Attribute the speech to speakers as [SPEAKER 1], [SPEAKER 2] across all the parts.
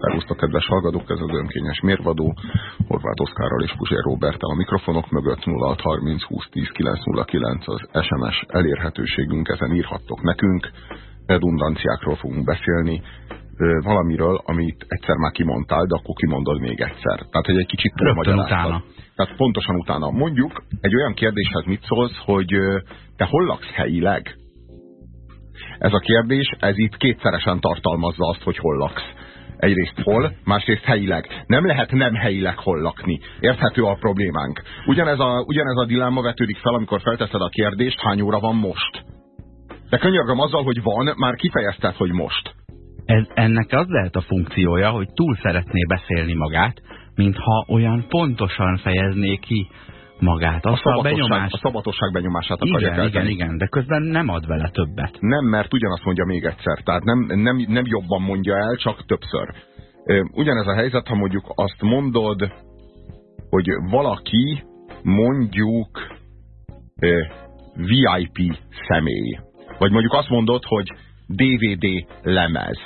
[SPEAKER 1] Szerusztok, kedves hallgatók, ez az önkényes mérvadó. Horváth Oszkárral és Puzsér Robertel a mikrofonok mögött 0630 2010 909 az SMS elérhetőségünk, ezen írhattok nekünk. Redundanciákról fogunk beszélni, valamiről, amit egyszer már kimondtál, de akkor kimondod még egyszer. Tehát, hogy egy kicsit
[SPEAKER 2] utána.
[SPEAKER 1] Tehát pontosan utána. Mondjuk egy olyan kérdéshez mit szólsz, hogy te hol laksz helyileg? Ez a kérdés, ez itt kétszeresen tartalmazza azt, hogy hol laksz. Egyrészt hol, másrészt helyileg. Nem lehet nem helyileg hol lakni. Érthető a problémánk. Ugyanez a, ugyanez a dilemma vetődik fel, amikor felteszed a kérdést, hány óra van most. De könyörgöm azzal, hogy van, már kifejezted, hogy most.
[SPEAKER 2] Ez, ennek az lehet a funkciója, hogy túl szeretné beszélni magát, mintha olyan pontosan fejezné ki magát.
[SPEAKER 1] Azt a, a, benyomás... a szabatosság benyomását
[SPEAKER 2] akarja Igen, igen, igen, de közben nem ad vele többet.
[SPEAKER 1] Nem, mert ugyanazt mondja még egyszer, tehát nem, nem, nem jobban mondja el, csak többször. Ugyanez a helyzet, ha mondjuk azt mondod, hogy valaki mondjuk VIP személy. Vagy mondjuk azt mondod, hogy DVD lemez.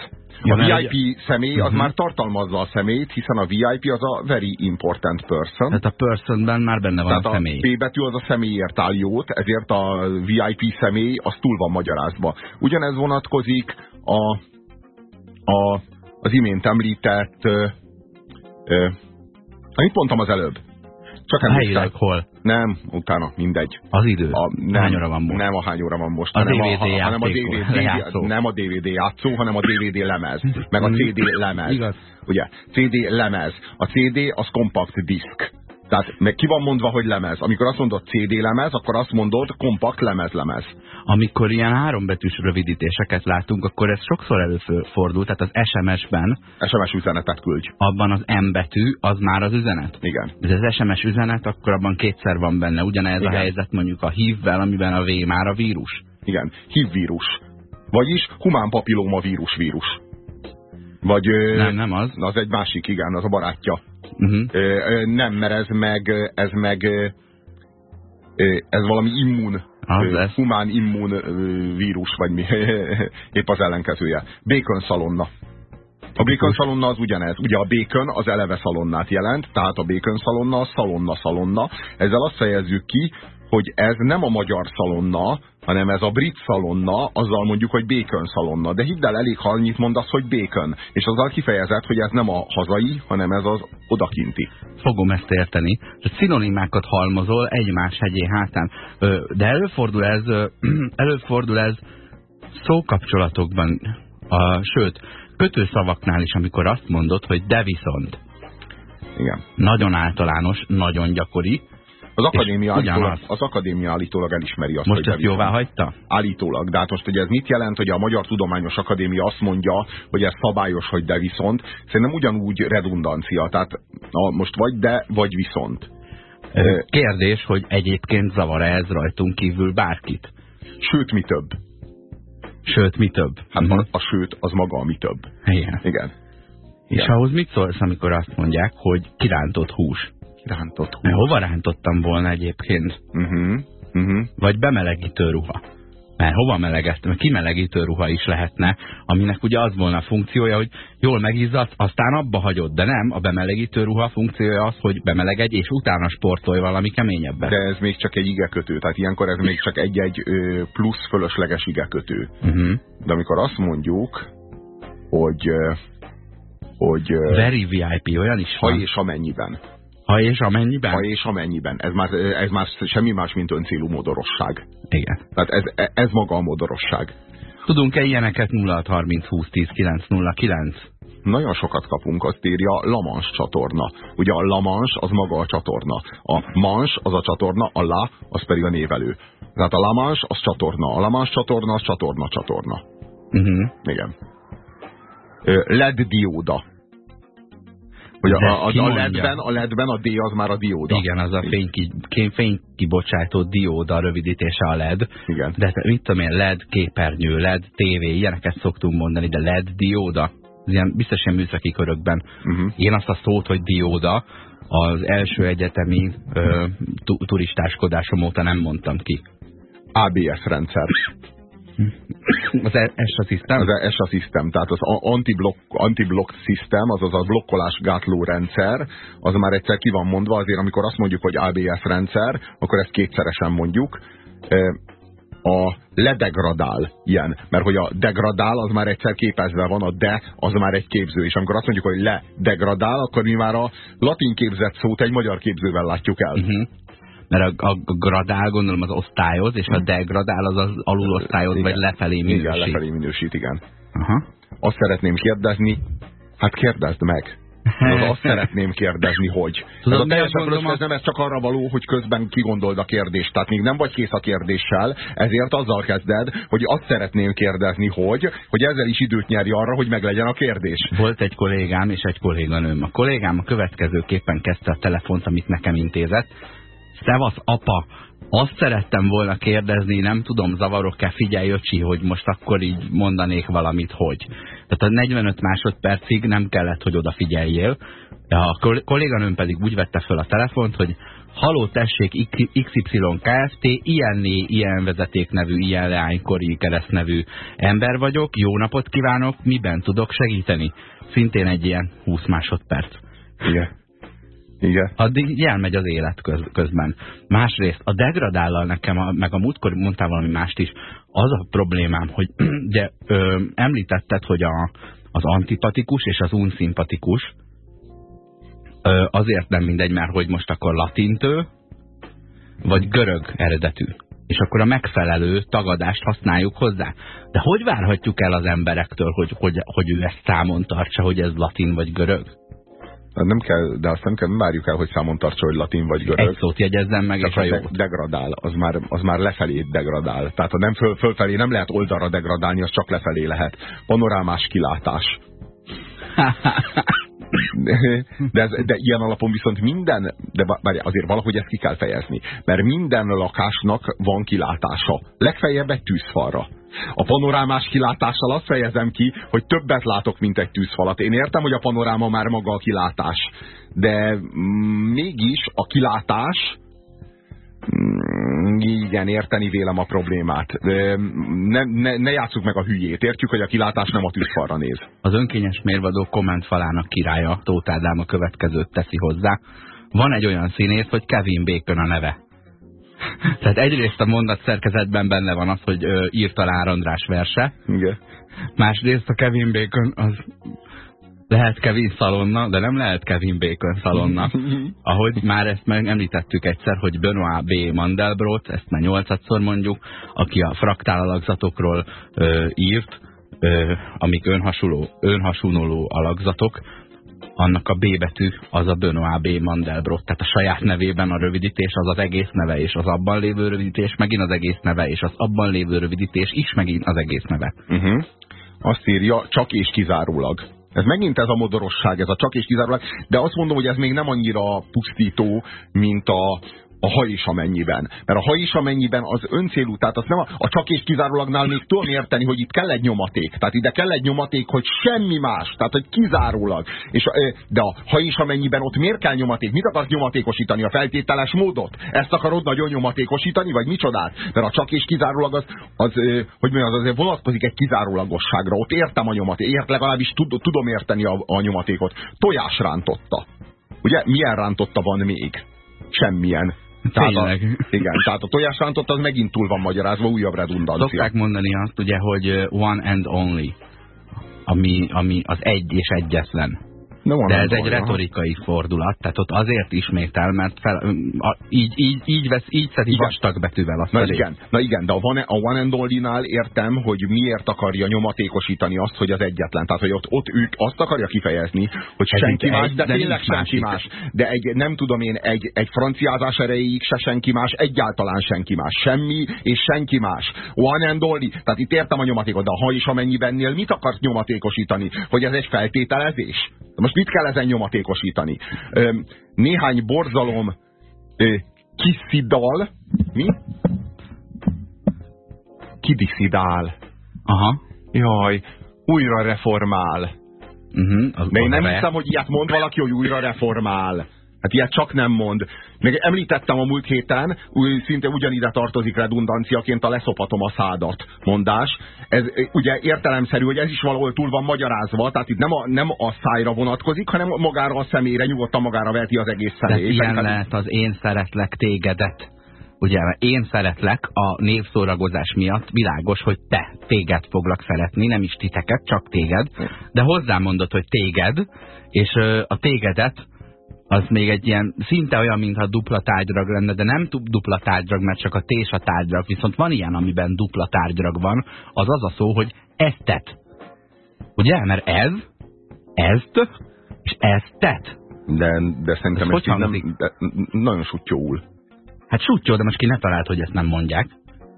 [SPEAKER 1] A VIP ugye... személy az uh mhm. -huh. már tartalmazza a személyt, hiszen a VIP az a very important person.
[SPEAKER 2] Tehát a personben már benne van
[SPEAKER 1] Tehát
[SPEAKER 2] a személy.
[SPEAKER 1] a P betű az a személyért áll jót, ezért a VIP személy az túl van magyarázva. Ugyanez vonatkozik a, a, az imént említett ö, ö, amit mondtam az előbb?
[SPEAKER 2] Csak Helyileg hol?
[SPEAKER 1] Nem, utána, mindegy.
[SPEAKER 2] Az idő? A, nem, hány óra van most?
[SPEAKER 1] Nem a hány óra van most.
[SPEAKER 2] A hanem DVD a, hanem
[SPEAKER 1] a DVD, nem a DVD játszó, hanem a DVD lemez. Meg a CD lemez.
[SPEAKER 2] Igaz.
[SPEAKER 1] Ugye, CD lemez. A CD az kompakt disk. Tehát meg ki van mondva, hogy lemez. Amikor azt mondod CD lemez, akkor azt mondod kompakt lemez lemez.
[SPEAKER 2] Amikor ilyen hárombetűs rövidítéseket látunk, akkor ez sokszor előfordul, tehát az SMS-ben.
[SPEAKER 1] SMS üzenetet küldj.
[SPEAKER 2] Abban az M betű, az már az üzenet.
[SPEAKER 1] Igen.
[SPEAKER 2] Ez az SMS üzenet, akkor abban kétszer van benne. Ugyanez Igen. a helyzet mondjuk a hívvel, amiben a V már a vírus.
[SPEAKER 1] Igen, hívvírus. Vagyis humán papilloma vírus vírus. Vagy,
[SPEAKER 2] nem, nem az.
[SPEAKER 1] Az egy másik, igen, az a barátja.
[SPEAKER 2] Uh -huh.
[SPEAKER 1] Nem, mert ez meg, ez meg ez valami immun,
[SPEAKER 2] az
[SPEAKER 1] humán immun vírus, vagy mi, épp az ellenkezője. Bacon szalonna. A bacon szalonna az ugyanez. Ugye a bacon az eleve szalonnát jelent, tehát a bacon szalonna a szalonna szalonna. Ezzel azt fejezzük ki, hogy ez nem a magyar szalonna, hanem ez a brit szalonna, azzal mondjuk, hogy bacon szalonna. De hidd el, elég, ha annyit mondasz, hogy bacon. És azzal kifejezett, hogy ez nem a hazai, hanem ez az odakinti.
[SPEAKER 2] Fogom ezt érteni. Szinonimákat halmozol egymás hegyé hátán. De előfordul ez, előfordul ez szókapcsolatokban, a, sőt, kötőszavaknál is, amikor azt mondod, hogy de viszont.
[SPEAKER 1] Igen.
[SPEAKER 2] Nagyon általános, nagyon gyakori,
[SPEAKER 1] az akadémia, állítólag, az akadémia állítólag elismeri azt,
[SPEAKER 2] most hogy ezt jóvá hagyta?
[SPEAKER 1] Állítólag, de hát most ugye ez mit jelent, hogy a Magyar Tudományos Akadémia azt mondja, hogy ez szabályos, hogy de viszont. Szerintem ugyanúgy redundancia, tehát na, most vagy de, vagy viszont.
[SPEAKER 2] Kérdés, hogy egyébként zavar -e ez rajtunk kívül bárkit?
[SPEAKER 1] Sőt, mi több.
[SPEAKER 2] Sőt, mi több?
[SPEAKER 1] Hát uh mhm. -huh. a, a sőt, az maga a mi több.
[SPEAKER 2] Igen.
[SPEAKER 1] Igen.
[SPEAKER 2] És Igen. ahhoz mit szólsz, amikor azt mondják, hogy kirántott hús?
[SPEAKER 1] Rántott hús.
[SPEAKER 2] Hova rántottam volna egyébként?
[SPEAKER 1] Uh -huh. Uh -huh.
[SPEAKER 2] Vagy bemelegítő ruha. Mert hova melegeztem? Kimelegítő ruha is lehetne, aminek ugye az volna a funkciója, hogy jól megizzadsz, aztán abba hagyod, de nem, a bemelegítő ruha funkciója az, hogy bemelegedj, és utána sportolj valami keményebbet.
[SPEAKER 1] De ez még csak egy igekötő, tehát ilyenkor ez még csak egy-egy plusz fölösleges igekötő.
[SPEAKER 2] Uh -huh.
[SPEAKER 1] De amikor azt mondjuk, hogy hogy
[SPEAKER 2] Very VIP, olyan is
[SPEAKER 1] van. Ha és amennyiben.
[SPEAKER 2] Ha és amennyiben?
[SPEAKER 1] Ha és amennyiben. Ez már, ez már semmi más, mint öncélú modorosság.
[SPEAKER 2] Igen.
[SPEAKER 1] Tehát ez, ez maga a modorosság.
[SPEAKER 2] Tudunk-e ilyeneket 0630 20 10 909?
[SPEAKER 1] Nagyon sokat kapunk, azt írja Lamans csatorna. Ugye a Lamans az maga a csatorna. A Mans az a csatorna, a La az pedig a névelő. Tehát a Lamans az csatorna. A Lamans csatorna az csatorna csatorna.
[SPEAKER 2] Uh -huh.
[SPEAKER 1] Igen. LED dióda. Hogy a, a, a, LED-ben, a LED-ben a D az már a dióda.
[SPEAKER 2] Igen, az a fényki, fénykibocsátó dióda rövidítése a LED.
[SPEAKER 1] Igen.
[SPEAKER 2] De mit tudom én, LED képernyő, LED TV, ilyeneket szoktunk mondani, de LED dióda. Ez ilyen, biztos ilyen műszaki körökben.
[SPEAKER 1] Uh -huh.
[SPEAKER 2] Én azt a szót, hogy dióda, az első egyetemi ö, turistáskodásom óta nem mondtam ki.
[SPEAKER 1] ABS rendszer.
[SPEAKER 2] Az ESA System?
[SPEAKER 1] Az ESA System, tehát az anti-block anti system, azaz a blokkolás gátló rendszer, az már egyszer ki van mondva, azért amikor azt mondjuk, hogy ABS rendszer, akkor ezt kétszeresen mondjuk a ledegradál ilyen, mert hogy a degradál az már egyszer képezve van, a de az már egy képző, és amikor azt mondjuk, hogy ledegradál, akkor mi már a latin képzett szót egy magyar képzővel látjuk el. Uh
[SPEAKER 2] mhm. -huh. Mert a, a gradál gondolom az osztályoz, és a mhm. degradál az az alulosztályoz, igen. vagy lefelé minősít.
[SPEAKER 1] Igen, lefelé minősít, igen. Aha. Azt szeretném kérdezni, hát kérdezd meg. Az azt szeretném kérdezni, hogy. Tudod, ez a teljesen ez nem ez csak arra való, hogy közben kigondold a kérdést. Tehát még nem vagy kész a kérdéssel, ezért azzal kezded, hogy azt szeretném kérdezni, hogy, hogy ezzel is időt nyerj arra, hogy meglegyen a kérdés.
[SPEAKER 2] Volt egy kollégám és egy kolléganőm. A kollégám a következőképpen kezdte a telefont, amit nekem intézett. Szevasz, apa! Azt szerettem volna kérdezni, nem tudom, zavarok-e, figyelj, öcsi, hogy most akkor így mondanék valamit, hogy. Tehát a 45 másodpercig nem kellett, hogy odafigyeljél. A kolléganőm pedig úgy vette föl a telefont, hogy haló tessék XY Kft. ilyenné, ilyen vezeték nevű, ilyen leánykori kereszt nevű ember vagyok, jó napot kívánok, miben tudok segíteni? Szintén egy ilyen 20 másodperc.
[SPEAKER 1] Igen. Igen.
[SPEAKER 2] Addig elmegy az élet köz, közben. Másrészt a degradállal nekem, a, meg a múltkor mondtál valami mást is, az a problémám, hogy ugye ö, említetted, hogy a, az antipatikus és az unszimpatikus ö, azért nem mindegy, mert hogy most akkor latintő, vagy görög eredetű. És akkor a megfelelő tagadást használjuk hozzá. De hogy várhatjuk el az emberektől, hogy, hogy, hogy ő ezt számon tartsa, hogy ez latin vagy görög?
[SPEAKER 1] Nem kell, de azt nem kell, várjuk el, hogy számon tartsa, hogy latin vagy görög.
[SPEAKER 2] Egy szót jegyezzem meg,
[SPEAKER 1] és a de degradál, az már, az már lefelé degradál. Tehát ha nem föl, fölfelé nem lehet oldalra degradálni, az csak lefelé lehet. Panorámás kilátás. De, ez, de ilyen alapon viszont minden, de bár azért valahogy ezt ki kell fejezni, mert minden lakásnak van kilátása. Legfeljebb egy tűzfalra. A panorámás kilátással azt fejezem ki, hogy többet látok, mint egy tűzfalat. Én értem, hogy a panoráma már maga a kilátás, de mm, mégis a kilátás mm, igen, érteni vélem a problémát. Ne, ne, ne játsszuk meg a hülyét. Értjük, hogy a kilátás nem a tűzfalra néz.
[SPEAKER 2] Az önkényes mérvadó kommentfalának királya, Tóth Ádám a következőt teszi hozzá. Van egy olyan színész, hogy Kevin Bacon a neve. Tehát egyrészt a mondat szerkezetben benne van az, hogy ö, írta Lár András verse.
[SPEAKER 1] Igen.
[SPEAKER 2] Másrészt a Kevin Bacon az lehet Kevin Szalonna, de nem lehet Kevin Bacon Szalonna. Ahogy már ezt meg említettük egyszer, hogy Benoit B. Mandelbrot, ezt már nyolcadszor mondjuk, aki a fraktál alakzatokról ö, írt, ö, amik önhasonló, önhasonló alakzatok, annak a B betű az a Benoit B. Mandelbrot, tehát a saját nevében a rövidítés az az egész neve, és az abban lévő rövidítés megint az egész neve, és az abban lévő rövidítés is megint az egész neve.
[SPEAKER 1] Uh mhm. -huh. Azt írja, csak és kizárólag. Ez megint ez a modorosság, ez a csak és kizárólag, de azt mondom, hogy ez még nem annyira pusztító, mint a, a ha is amennyiben. Mert a ha is amennyiben az öncélú, tehát az nem a, a csak és kizárólagnál még tudom érteni, hogy itt kell egy nyomaték. Tehát ide kell egy nyomaték, hogy semmi más, tehát hogy kizárólag. És, de a ha is amennyiben ott miért kell nyomaték? Mit akarsz nyomatékosítani? A feltételes módot? Ezt akarod nagyon nyomatékosítani, vagy micsodát? Mert a csak és kizárólag az, az hogy mondjam, az azért vonatkozik egy kizárólagosságra. Ott értem a nyomaték, ért, legalábbis tud, tudom érteni a, a nyomatékot. Tojás rántotta. Ugye milyen rántotta van még? Semmilyen. Tehát a, igen, tehát a tojásrántott az megint túl van magyarázva, újabb redundancia.
[SPEAKER 2] Szokták mondani azt ugye, hogy one and only, ami, ami az egy és egyetlen. De, De ez egy retorikai fordulat, tehát ott azért ismétel, mert fel, a, így, így, így, vesz, így szedi vastag betűvel azt
[SPEAKER 1] na igen, na igen, de a One, a one and Only-nál értem, hogy miért akarja nyomatékosítani azt, hogy az egyetlen. Tehát, hogy ott, ott ők azt akarja kifejezni, hogy ez senki egy, más, de de tényleg senki más. De egy, nem tudom én, egy, egy franciázás erejéig se senki más, egyáltalán senki más. Semmi és senki más. One and Only. Tehát itt értem a nyomatékot, de ha is amennyibennél mit akarsz nyomatékosítani? Hogy ez egy feltételezés? Most mit kell ezen nyomatékosítani? Néhány borzalom kiszidal. Mi? Kidiszidál.
[SPEAKER 2] Aha.
[SPEAKER 1] Jaj, újra reformál.
[SPEAKER 2] Uh -huh,
[SPEAKER 1] De én nem hiszem, hogy ilyet mond valaki, hogy újra reformál. Hát ilyet csak nem mond. Meg említettem a múlt héten, úgy, szinte ugyanide tartozik redundanciaként a leszopatom a szádat mondás. Ez ugye értelemszerű, hogy ez is valahol túl van magyarázva, tehát itt nem a, nem a szájra vonatkozik, hanem magára a személyre, nyugodtan magára veti az egész személy.
[SPEAKER 2] De ilyen lehet az én szeretlek tégedet ugye én szeretlek a névszóragozás miatt, világos, hogy te, téged foglak szeretni, nem is titeket, csak téged, de hozzámondod, hogy téged, és a tégedet az még egy ilyen, szinte olyan, mintha dupla tárgydrag lenne, de nem dupla tárgydrag, mert csak a T és a tárgydrag, viszont van ilyen, amiben dupla tárgydrag van, az az a szó, hogy eztet. Ugye? Mert ez, ezt, és eztet.
[SPEAKER 1] De, de szerintem ez, ez nem, de, nagyon sutyóul.
[SPEAKER 2] Hát sutyó, de most ki ne talált, hogy ezt nem mondják.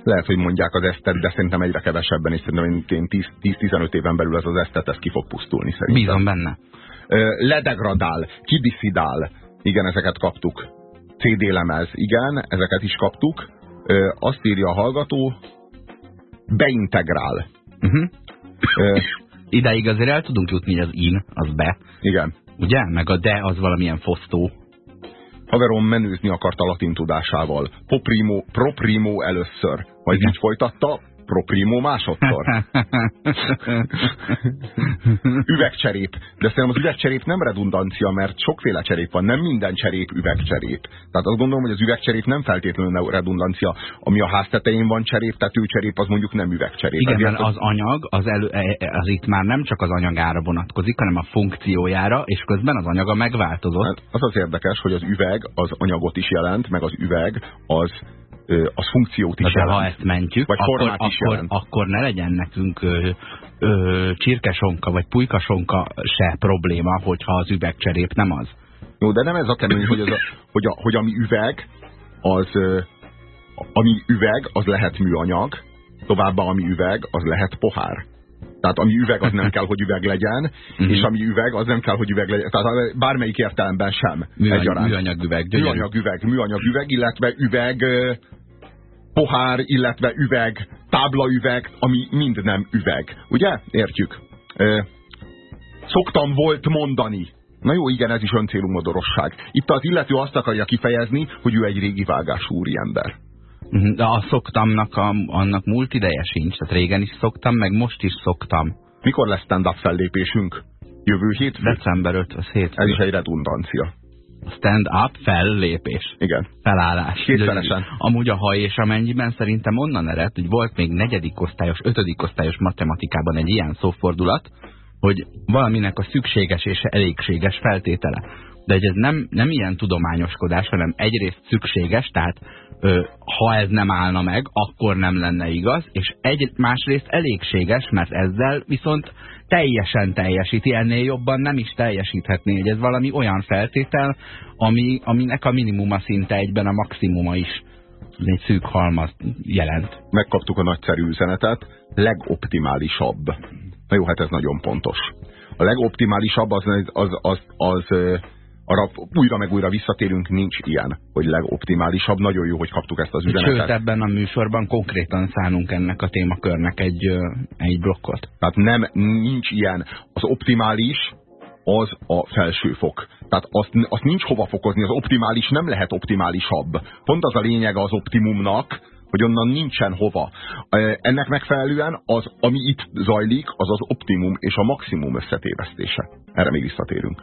[SPEAKER 1] Lehet, hogy mondják az esztet, de szerintem egyre kevesebben, és szerintem 10-15 éven belül ez az esztet, ez ki fog pusztulni szerintem.
[SPEAKER 2] Bízom benne.
[SPEAKER 1] Ledegradál, kidiszidál, igen, ezeket kaptuk. CD lemez, igen, ezeket is kaptuk. Azt írja a hallgató, beintegrál. Uh
[SPEAKER 2] mhm. -huh. Ideig azért el tudunk jutni, hogy az in, az be.
[SPEAKER 1] Igen.
[SPEAKER 2] Ugye? Meg a de az valamilyen fosztó.
[SPEAKER 1] Haverom menőzni akart a latin tudásával. Poprimo, proprimo először. Majd így folytatta, Proprimo másodszor. üvegcserép. De szerintem az üvegcserép nem redundancia, mert sokféle cserép van. Nem minden cserép üvegcserép. Tehát azt gondolom, hogy az üvegcserép nem feltétlenül redundancia. Ami a ház tetején van cserép, tetőcserép, az mondjuk nem üvegcserép.
[SPEAKER 2] Igen, mert az, az anyag, az, elő, e- e- az itt már nem csak az anyagára vonatkozik, hanem a funkciójára, és közben az anyaga megváltozott. Hát
[SPEAKER 1] az az érdekes, hogy az üveg az anyagot is jelent, meg az üveg az az funkciót is
[SPEAKER 2] De jelent. ha ezt mentjük,
[SPEAKER 1] vagy
[SPEAKER 2] akkor,
[SPEAKER 1] formát is
[SPEAKER 2] akkor, akkor ne legyen nekünk ö, ö, csirkesonka vagy pulykasonka se probléma, hogyha az üvegcserép nem az.
[SPEAKER 1] Jó, de nem ez a kemény, hogy, az a, hogy, a, hogy ami üveg, az ami üveg, az lehet műanyag, továbbá ami üveg, az lehet pohár. Tehát ami üveg, az nem kell, hogy üveg legyen, uh-huh. és ami üveg, az nem kell, hogy üveg legyen. Tehát bármelyik értelemben sem.
[SPEAKER 2] Műanyag, műanyag üveg.
[SPEAKER 1] Műanyag üveg, műanyag üveg, illetve üveg, pohár, illetve üveg, táblaüveg, ami mind nem üveg. Ugye? Értjük. Szoktam volt mondani. Na jó, igen, ez is öncélú modorosság. Itt az illető azt akarja kifejezni, hogy ő egy régi vágású úriember.
[SPEAKER 2] Mhm, de a szoktamnak a, annak múlt ideje sincs. Tehát régen is szoktam, meg most is szoktam.
[SPEAKER 1] Mikor lesz stand-up fellépésünk? Jövő hét?
[SPEAKER 2] December 5 az hét.
[SPEAKER 1] Ez is egy redundancia.
[SPEAKER 2] Stand-up fellépés.
[SPEAKER 1] Igen.
[SPEAKER 2] Felállás.
[SPEAKER 1] Kétszeresen.
[SPEAKER 2] Amúgy a haj és amennyiben szerintem onnan ered, hogy volt még negyedik osztályos, ötödik osztályos matematikában egy ilyen szófordulat, hogy valaminek a szükséges és elégséges feltétele. De ez nem, nem ilyen tudományoskodás, hanem egyrészt szükséges, tehát ha ez nem állna meg, akkor nem lenne igaz, és egy másrészt elégséges, mert ezzel viszont teljesen teljesíti, ennél jobban nem is teljesíthetné, hogy ez valami olyan feltétel, ami, aminek a minimuma szinte egyben a maximuma is egy szűk halmaz jelent.
[SPEAKER 1] Megkaptuk a nagyszerű üzenetet, legoptimálisabb. Na jó, hát ez nagyon pontos. A legoptimálisabb az, az, az, az, az arra újra meg újra visszatérünk, nincs ilyen, hogy legoptimálisabb. Nagyon jó, hogy kaptuk ezt az üzenetet.
[SPEAKER 2] Sőt, ebben a műsorban konkrétan szánunk ennek a témakörnek egy, egy blokkot.
[SPEAKER 1] Tehát nem, nincs ilyen. Az optimális az a felsőfok. Tehát azt, azt nincs hova fokozni, az optimális nem lehet optimálisabb. Pont az a lényeg az optimumnak, hogy onnan nincsen hova. Ennek megfelelően az, ami itt zajlik, az az optimum és a maximum összetévesztése. Erre még visszatérünk.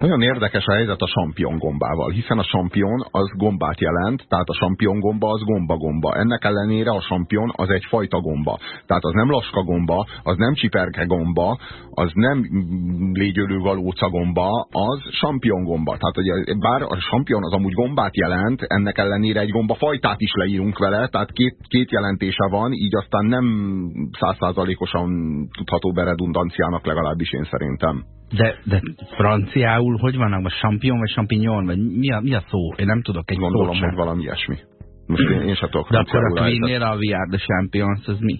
[SPEAKER 1] Nagyon érdekes a helyzet a sampion gombával, hiszen a sampion az gombát jelent, tehát a sampion gomba az gomba-gomba. Ennek ellenére a sampion az egy fajta gomba. Tehát az nem laska gomba, az nem csiperke gomba, az nem légyölő valóca gomba, az sampion gomba. Tehát ugye, bár a sampion az amúgy gombát jelent, ennek ellenére egy gomba fajtát is leírunk vele, tehát két, két jelentése van, így aztán nem százszázalékosan tudható be redundanciának legalábbis én szerintem.
[SPEAKER 2] De, de franciául hogy vannak? Most champignon vagy champignon? Vagy mi a, mi a szó? Én nem tudok egy
[SPEAKER 1] Gondolom, hogy valami ilyesmi. Most én, én sem tudok
[SPEAKER 2] De akkor a Queen-nél a VR de Champions, az mi?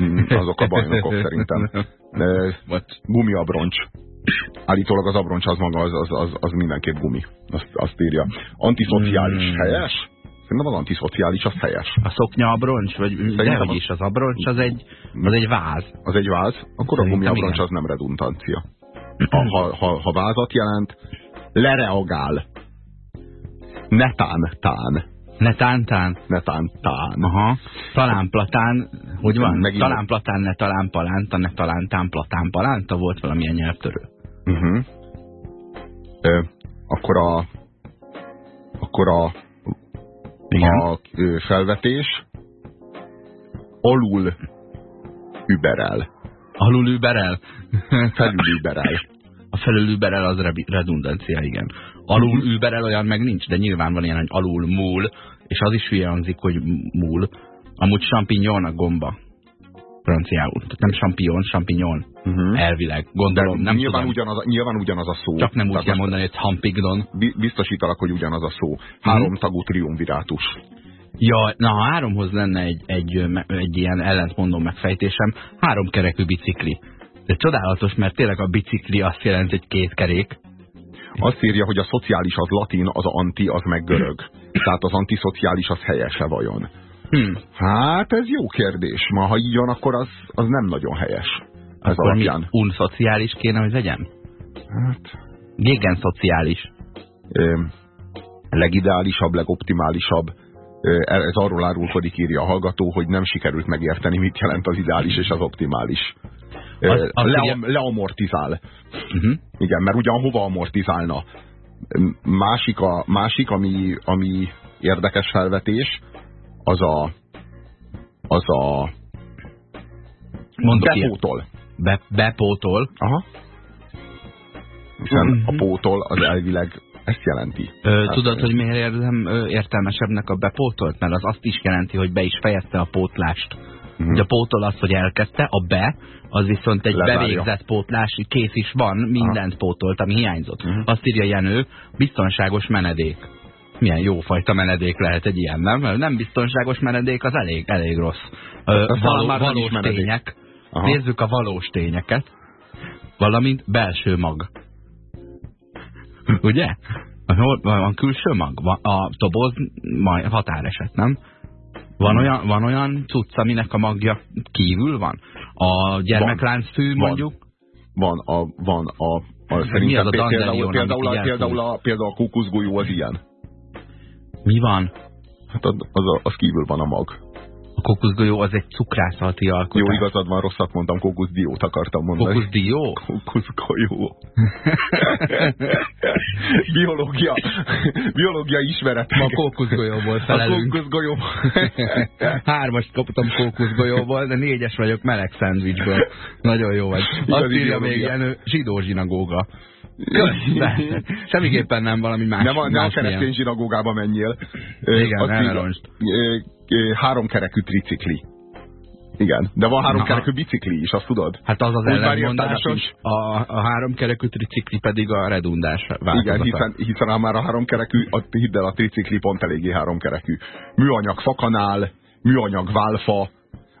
[SPEAKER 1] Mm, azok a bajnokok szerintem. Gumi abroncs. Állítólag az abroncs az maga, az, az, az, az mindenképp gumi. Azt, azt írja. Antiszociális mm. helyes? Szerintem az antiszociális, az helyes.
[SPEAKER 2] A szoknya abroncs? Vagy dehogy is, az abroncs az egy, az egy váz.
[SPEAKER 1] Az egy váz? Akkor a gumiabroncs az nem redundancia. Ha, ha, ha, ha vázat jelent, lereagál. Netán, tán.
[SPEAKER 2] Netántán?
[SPEAKER 1] Netántán.
[SPEAKER 2] Aha. Talán platán, hogy van? Megint... Talán platán, ne talán palánta, ne talántán, platán palánta volt valamilyen nyelvtörő. Uh
[SPEAKER 1] mhm. -huh. Ö, akkor a akkor a, Igen. a felvetés alul überel.
[SPEAKER 2] Alul überel?
[SPEAKER 1] Felül überel.
[SPEAKER 2] A felül überel az redundancia, igen. Alul mhm. überel olyan meg nincs, de nyilván van ilyen, hogy alul múl, és az is hülye hangzik, hogy múl. Amúgy champignon a gomba franciául. Tehát nem champignon, champignon. Uh mhm. -huh. Elvileg. Gondolom, nem
[SPEAKER 1] nyilván
[SPEAKER 2] tudom.
[SPEAKER 1] Ugyanaz, nyilván ugyanaz a szó.
[SPEAKER 2] Csak nem úgy kell mondani, hogy champignon.
[SPEAKER 1] Biztosítalak, hogy ugyanaz a szó. Három tagú triumvirátus.
[SPEAKER 2] Ja, na ha háromhoz lenne egy, egy, egy ilyen ellentmondó megfejtésem, három kerekű bicikli. De csodálatos, mert tényleg a bicikli azt jelenti, hogy két kerék.
[SPEAKER 1] Azt írja, hogy a szociális az latin, az anti, az meg görög. Tehát az antiszociális az helyese vajon? Hmm. Hát ez jó kérdés. Ma ha így van, akkor az, az nem nagyon helyes.
[SPEAKER 2] Ez akkor alapján. mi unszociális kéne, hogy legyen? Hát... Gégen szociális.
[SPEAKER 1] Ö, legideálisabb, legoptimálisabb. Ez arról árulkodik, írja a hallgató, hogy nem sikerült megérteni, mit jelent az ideális és az optimális. Az, az Le, leamortizál. Uh -huh. Igen, mert ugyan hova amortizálna? Másik, a, másik ami, ami érdekes felvetés, az a az a
[SPEAKER 2] Mondok
[SPEAKER 1] bepótol.
[SPEAKER 2] Be, bepótol.
[SPEAKER 1] Aha. Hiszen uh -huh. a mhm. pótol az elvileg ezt jelenti.
[SPEAKER 2] Ö, hát, tudod, hogy miért érzem értelmesebbnek a bepótolt? Mert az azt is jelenti, hogy be is fejezte a pótlást. Uh mhm. -huh. a pótol az, hogy elkezdte, a be, az viszont egy Levárja. bevégzett pótlás, kész is van, mindent Aha. pótolt, ami hiányzott. Uh mhm. -huh. Azt írja Jenő, biztonságos menedék milyen jófajta menedék lehet egy ilyen, nem? Nem biztonságos menedék, az elég, elég rossz. Ö, való, már valós tények. Aha. Nézzük a valós tényeket. Valamint belső mag. Ugye? Van, van külső mag? Van, a toboz majd határeset, nem? Van olyan, van olyan cucc, aminek a magja kívül van? A gyermekláncfű mondjuk?
[SPEAKER 1] Van, a, van a, a szerintem az a például, például, a, például, a, például a kókuszgolyó az ilyen.
[SPEAKER 2] Mi van?
[SPEAKER 1] Hát az, az, az kívül van a mag.
[SPEAKER 2] A kókuszgolyó az egy cukrászati alkotás.
[SPEAKER 1] Jó, igazad van, rosszat mondtam, kókuszdiót akartam mondani.
[SPEAKER 2] Kókuszdió?
[SPEAKER 1] Kókuszgolyó. biológia, biológia ismeret.
[SPEAKER 2] Ma kókuszgolyóból felelünk.
[SPEAKER 1] A kókuszgolyó.
[SPEAKER 2] Hármast kaptam kókuszgolyóból, de négyes vagyok meleg szendvicsből. Nagyon jó vagy. Azt írja még ilyen zsidó zsinagóga. Semmiképpen nem valami más.
[SPEAKER 1] Nem, nem a keresztény zsinagógába menjél.
[SPEAKER 2] Igen,
[SPEAKER 1] Három kerekű tricikli. Igen, de van három kerekű bicikli is, azt tudod?
[SPEAKER 2] Hát az az ellenmondásos, a, a három kerekű tricikli pedig a redundás változata.
[SPEAKER 1] Igen, hiszen, hiszen már a három kerekű, a, hidd el, a tricikli pont eléggé három kerekű. Műanyag fakanál, műanyag válfa,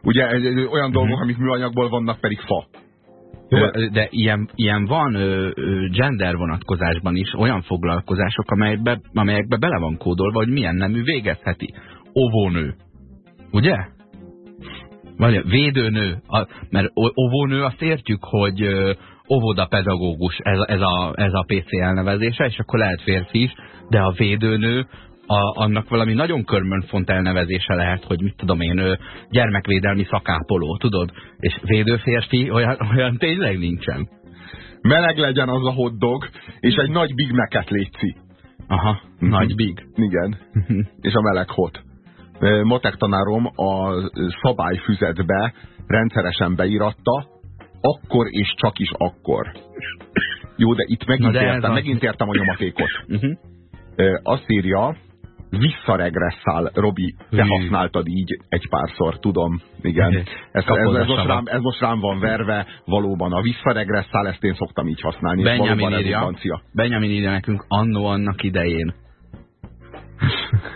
[SPEAKER 1] ugye olyan dolgok, mhm. amik műanyagból vannak, pedig fa.
[SPEAKER 2] Jó, de ilyen, ilyen van ö, ö, gender vonatkozásban is olyan foglalkozások, amelyekbe, amelyekbe bele van kódolva, hogy milyen nemű végezheti. Óvónő. Ugye? Vagy védőnő. A, mert óvónő azt értjük, hogy óvodapedagógus ez, ez, a, ez a PC elnevezése, és akkor lehet férfi is, de a védőnő a, annak valami nagyon körmönfont elnevezése lehet, hogy mit tudom én, gyermekvédelmi szakápoló, tudod? És védőférfi olyan, olyan tényleg nincsen.
[SPEAKER 1] Meleg legyen az a hotdog, és egy nagy Big Mac-et létszi.
[SPEAKER 2] Aha, mhm. nagy Big.
[SPEAKER 1] Igen, és a meleg hot. Matek tanárom a szabályfüzetbe rendszeresen beíratta, akkor és csak is akkor. Jó, de itt megint, de értem, megint értem a nyomatékot. Uh mhm. -huh. Azt írja, visszaregresszál, Robi, te használtad így egy párszor, tudom, igen. Ez, ez, ez, most rám, ez most rám van verve, valóban a visszaregresszál, ezt én szoktam így használni.
[SPEAKER 2] Benjamin írja, Benjamin írja nekünk annó annak idején.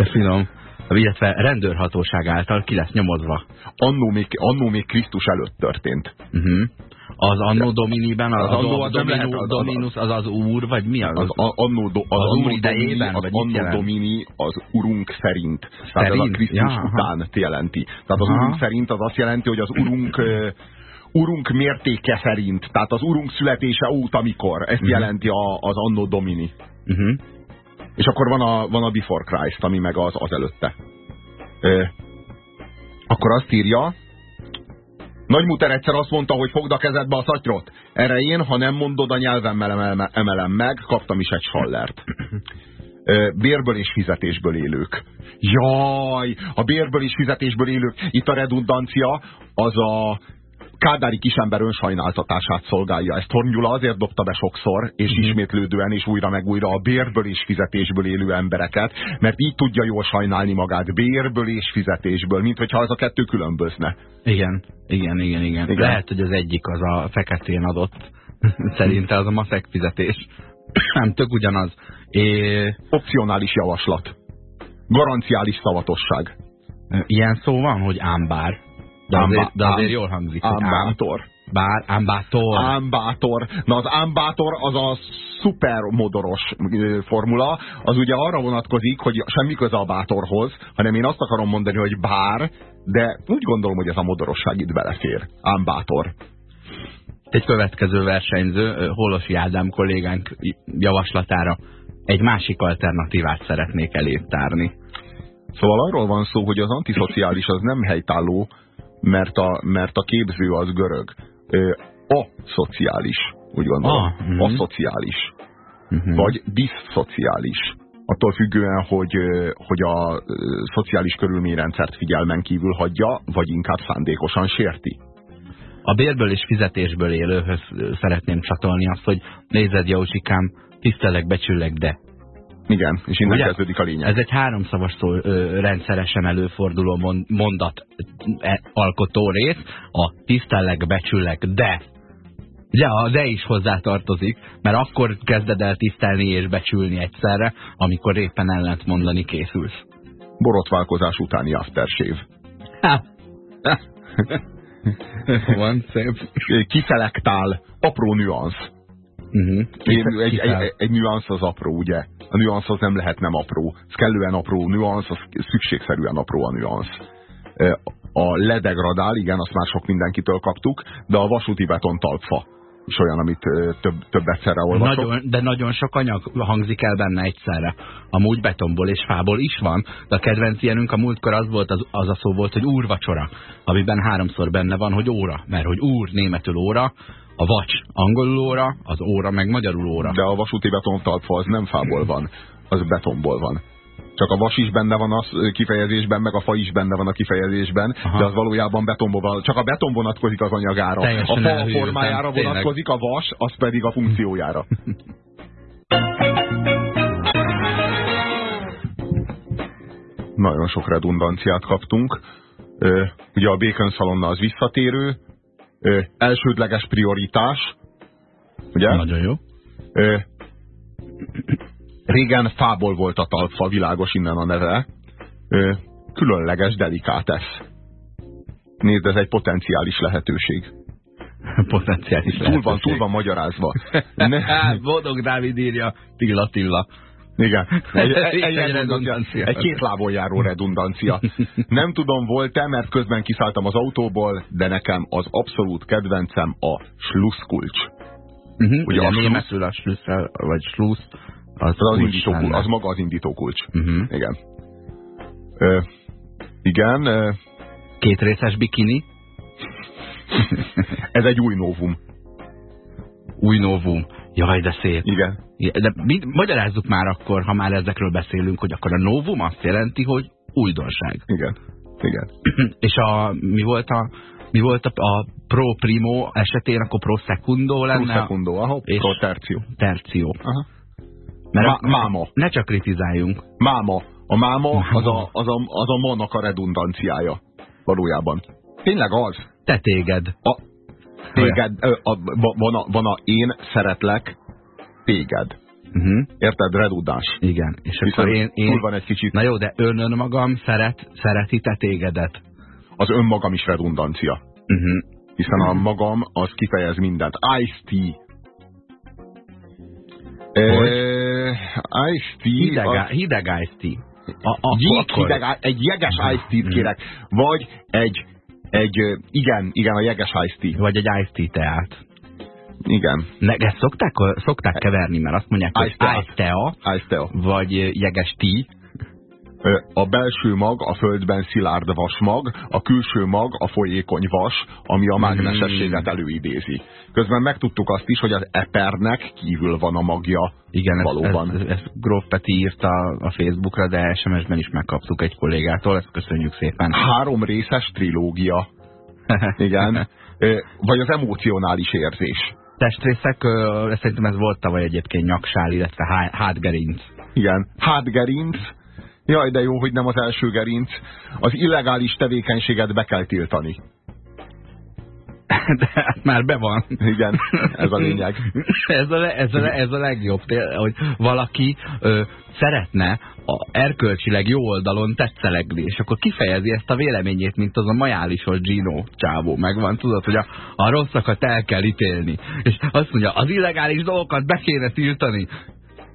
[SPEAKER 2] De finom. illetve rendőrhatóság által ki lesz nyomozva.
[SPEAKER 1] Annó még, annó még Krisztus előtt történt.
[SPEAKER 2] Uh -huh. Az Anno Dominiben az,
[SPEAKER 1] Az Anno
[SPEAKER 2] az,
[SPEAKER 1] az lehet, az-
[SPEAKER 2] Dominus az az úr, vagy mi az?
[SPEAKER 1] Az, a- annó, do, az,
[SPEAKER 2] Az
[SPEAKER 1] annó
[SPEAKER 2] úr idejében,
[SPEAKER 1] az annó domini az urunk szerint. Tehát ez a
[SPEAKER 2] Szerint?
[SPEAKER 1] Krisztus
[SPEAKER 2] Ja,
[SPEAKER 1] után jelenti. Tehát az
[SPEAKER 2] Aha.
[SPEAKER 1] urunk szerint az azt jelenti, hogy az urunk urunk mértéke szerint. Tehát az urunk születése óta mikor. Ezt
[SPEAKER 2] Mhm.
[SPEAKER 1] jelenti a, az annó domini.
[SPEAKER 2] Uh -huh.
[SPEAKER 1] És akkor van a, van a Before Christ, ami meg az, az előtte. Ö, akkor azt írja, Nagymuter egyszer azt mondta, hogy fogd a kezedbe a szatyrot. Erre én, ha nem mondod, a nyelvemmel emelem, meg, kaptam is egy sallert. Bérből és fizetésből élők. Jaj, a bérből és fizetésből élők. Itt a redundancia az a kádári kisember önsajnáltatását szolgálja. Ezt Tornyula azért dobta be sokszor, és
[SPEAKER 2] Mhm.
[SPEAKER 1] ismétlődően, és újra meg újra a bérből és fizetésből élő embereket, mert így tudja jól sajnálni magát bérből és fizetésből, mint hogyha az a kettő különbözne.
[SPEAKER 2] Igen, igen, igen, igen,
[SPEAKER 1] Igen.
[SPEAKER 2] Lehet, hogy az egyik az a feketén adott. Szerinte az a maszek fizetés. Nem, tök ugyanaz. É,
[SPEAKER 1] Opcionális javaslat. Garanciális szavatosság.
[SPEAKER 2] ilyen szó van, hogy ámbár. De azért, de azért jól hangzik.
[SPEAKER 1] Ámbátor.
[SPEAKER 2] Bár, ámbátor.
[SPEAKER 1] Ámbátor. Na az ámbátor az a szupermodoros formula, az ugye arra vonatkozik, hogy semmi köze a bátorhoz, hanem én azt akarom mondani, hogy bár, de úgy gondolom, hogy ez a modorosság itt belefér. Ámbátor.
[SPEAKER 2] Egy következő versenyző, Holosi Ádám kollégánk javaslatára egy másik alternatívát szeretnék elét tárni.
[SPEAKER 1] Szóval arról van szó, hogy az antiszociális az nem helytálló, mert a, mert a képző az görög. A szociális, úgy gondolom.
[SPEAKER 2] Ah, mhm.
[SPEAKER 1] A szociális.
[SPEAKER 2] Uh-huh.
[SPEAKER 1] vagy diszszociális. Attól függően, hogy, hogy a szociális körülményrendszert figyelmen kívül hagyja, vagy inkább szándékosan sérti.
[SPEAKER 2] A bérből és fizetésből élőhöz szeretném csatolni azt, hogy nézed, Józsikám, tisztelek, becsüllek, de.
[SPEAKER 1] Igen, és innen
[SPEAKER 2] Ugye?
[SPEAKER 1] kezdődik a lényeg.
[SPEAKER 2] Ez egy háromszavas szó ö, rendszeresen előforduló mon- mondat e, alkotó rész, a tisztellek, becsüllek, de. Ugye a de is hozzátartozik, mert akkor kezded el tisztelni és becsülni egyszerre, amikor éppen ellent mondani készülsz.
[SPEAKER 1] Borotválkozás utáni aftershave.
[SPEAKER 2] Van, szép.
[SPEAKER 1] Kiszelektál, apró nüansz.
[SPEAKER 2] Uh-huh.
[SPEAKER 1] Én, egy, egy, egy, egy nüansz az apró, ugye? A nüansz az nem lehet nem apró. Ez kellően apró nüansz, az szükségszerűen apró a nüansz. A ledegradál, igen, azt már sok mindenkitől kaptuk, de a vasúti beton talpfa is olyan, amit több, több egyszerre olvasok.
[SPEAKER 2] Nagyon, de nagyon sok anyag hangzik el benne egyszerre. Amúgy betonból és fából is van, de a kedvenc ilyenünk a múltkor az volt, az, az a szó volt, hogy úrvacsora, amiben háromszor benne van, hogy óra, mert hogy úr németül óra, a vacs angolul óra, az óra meg magyarul óra.
[SPEAKER 1] De a vasúti beton talpfa az nem fából van, az betonból van. Csak a vas is benne van a kifejezésben, meg a fa is benne van a kifejezésben,
[SPEAKER 2] Aha.
[SPEAKER 1] de az valójában betonból van. Csak a beton vonatkozik az anyagára.
[SPEAKER 2] Teljesen
[SPEAKER 1] a fa a formájára
[SPEAKER 2] tényleg.
[SPEAKER 1] vonatkozik, a vas, az pedig a funkciójára. Nagyon sok redundanciát kaptunk. Ugye a Bacon szalonna az visszatérő, ö, elsődleges prioritás, ugye?
[SPEAKER 2] Nagyon jó.
[SPEAKER 1] Ö, régen fából volt a talpfa, világos innen a neve. Ö, különleges delikátesz. Nézd, ez egy potenciális lehetőség.
[SPEAKER 2] Potenciális
[SPEAKER 1] Túl van, túl van magyarázva. Ne,
[SPEAKER 2] Boldog Dávid írja, Tilla Tilla.
[SPEAKER 1] Igen, egy, egy,
[SPEAKER 2] Egy
[SPEAKER 1] redundancia. egy két lábon járó redundancia. Nem tudom, volt-e, mert közben kiszálltam az autóból, de nekem az abszolút kedvencem a slusszkulcs.
[SPEAKER 2] Uh-huh.
[SPEAKER 1] Ugye
[SPEAKER 2] Ugye
[SPEAKER 1] a
[SPEAKER 2] németül a slüsszel, vagy slusz, az,
[SPEAKER 1] Az, az, indító,
[SPEAKER 2] lenne.
[SPEAKER 1] az maga az indítókulcs.
[SPEAKER 2] Uh-huh.
[SPEAKER 1] Igen. Ö, igen, ö,
[SPEAKER 2] Két részes bikini,
[SPEAKER 1] ez egy új novum.
[SPEAKER 2] új novum. Jaj, de szép.
[SPEAKER 1] Igen.
[SPEAKER 2] De mi, magyarázzuk már akkor, ha már ezekről beszélünk, hogy akkor a novum azt jelenti, hogy újdonság.
[SPEAKER 1] Igen. Igen.
[SPEAKER 2] És a, mi volt a mi volt a, a pro primo esetén, akkor pro secundo
[SPEAKER 1] Pro
[SPEAKER 2] lenne?
[SPEAKER 1] secundo, aha,
[SPEAKER 2] és-
[SPEAKER 1] pro tercio.
[SPEAKER 2] Terció.
[SPEAKER 1] Aha.
[SPEAKER 2] Mert
[SPEAKER 1] Má-
[SPEAKER 2] a-
[SPEAKER 1] máma.
[SPEAKER 2] Ne csak kritizáljunk.
[SPEAKER 1] Máma. A máma az a, az a, az a mannak a redundanciája. Valójában. Tényleg az.
[SPEAKER 2] Te téged.
[SPEAKER 1] A, téged, ö, a, va- van, a, van a én szeretlek téged.
[SPEAKER 2] Uh -huh.
[SPEAKER 1] Érted? Redundáns.
[SPEAKER 2] Igen. És akkor én, én...
[SPEAKER 1] Van egy kicsit.
[SPEAKER 2] Na jó, de ön önmagam szeret, szereti te tégedet?
[SPEAKER 1] Az önmagam is redundancia.
[SPEAKER 2] Uh -huh.
[SPEAKER 1] Hiszen a magam az kifejez mindent. Ice-T. Ice-T.
[SPEAKER 2] Hideg, az... hideg Ice-T.
[SPEAKER 1] A, a, Jég, hideg, egy jeges Ice-T-t kérek. Vagy egy, egy, igen, igen, a jeges Ice-T.
[SPEAKER 2] Vagy egy Ice-T teát.
[SPEAKER 1] Igen.
[SPEAKER 2] Ne, ezt szokták, szokták keverni, mert azt mondják, hogy Ice
[SPEAKER 1] Tea,
[SPEAKER 2] vagy jeges tí.
[SPEAKER 1] A belső mag a földben szilárd vasmag, a külső mag a folyékony vas, ami a mágnesességet hmm. előidézi. Közben megtudtuk azt is, hogy az epernek kívül van a magja.
[SPEAKER 2] Igen,
[SPEAKER 1] valóban.
[SPEAKER 2] ezt, ezt, ezt Gróf Peti írta a Facebookra, de SMS-ben is megkaptuk egy kollégától, ezt köszönjük szépen.
[SPEAKER 1] Három részes trilógia. Igen. Vagy az emocionális érzés
[SPEAKER 2] testrészek, szerintem ez volt tavaly egyébként nyaksál, illetve hátgerinc.
[SPEAKER 1] Igen, hátgerinc. Jaj, de jó, hogy nem az első gerinc. Az illegális tevékenységet be kell tiltani.
[SPEAKER 2] De hát már be van.
[SPEAKER 1] Igen, ez a lényeg.
[SPEAKER 2] ez, a, ez, a, ez a legjobb, hogy valaki ö, szeretne a erkölcsileg jó oldalon tetszelegni, és akkor kifejezi ezt a véleményét, mint az a majálisos Gino csávó megvan, tudod, hogy a, a rosszakat el kell ítélni. És azt mondja, az illegális dolgokat be kéne tiltani.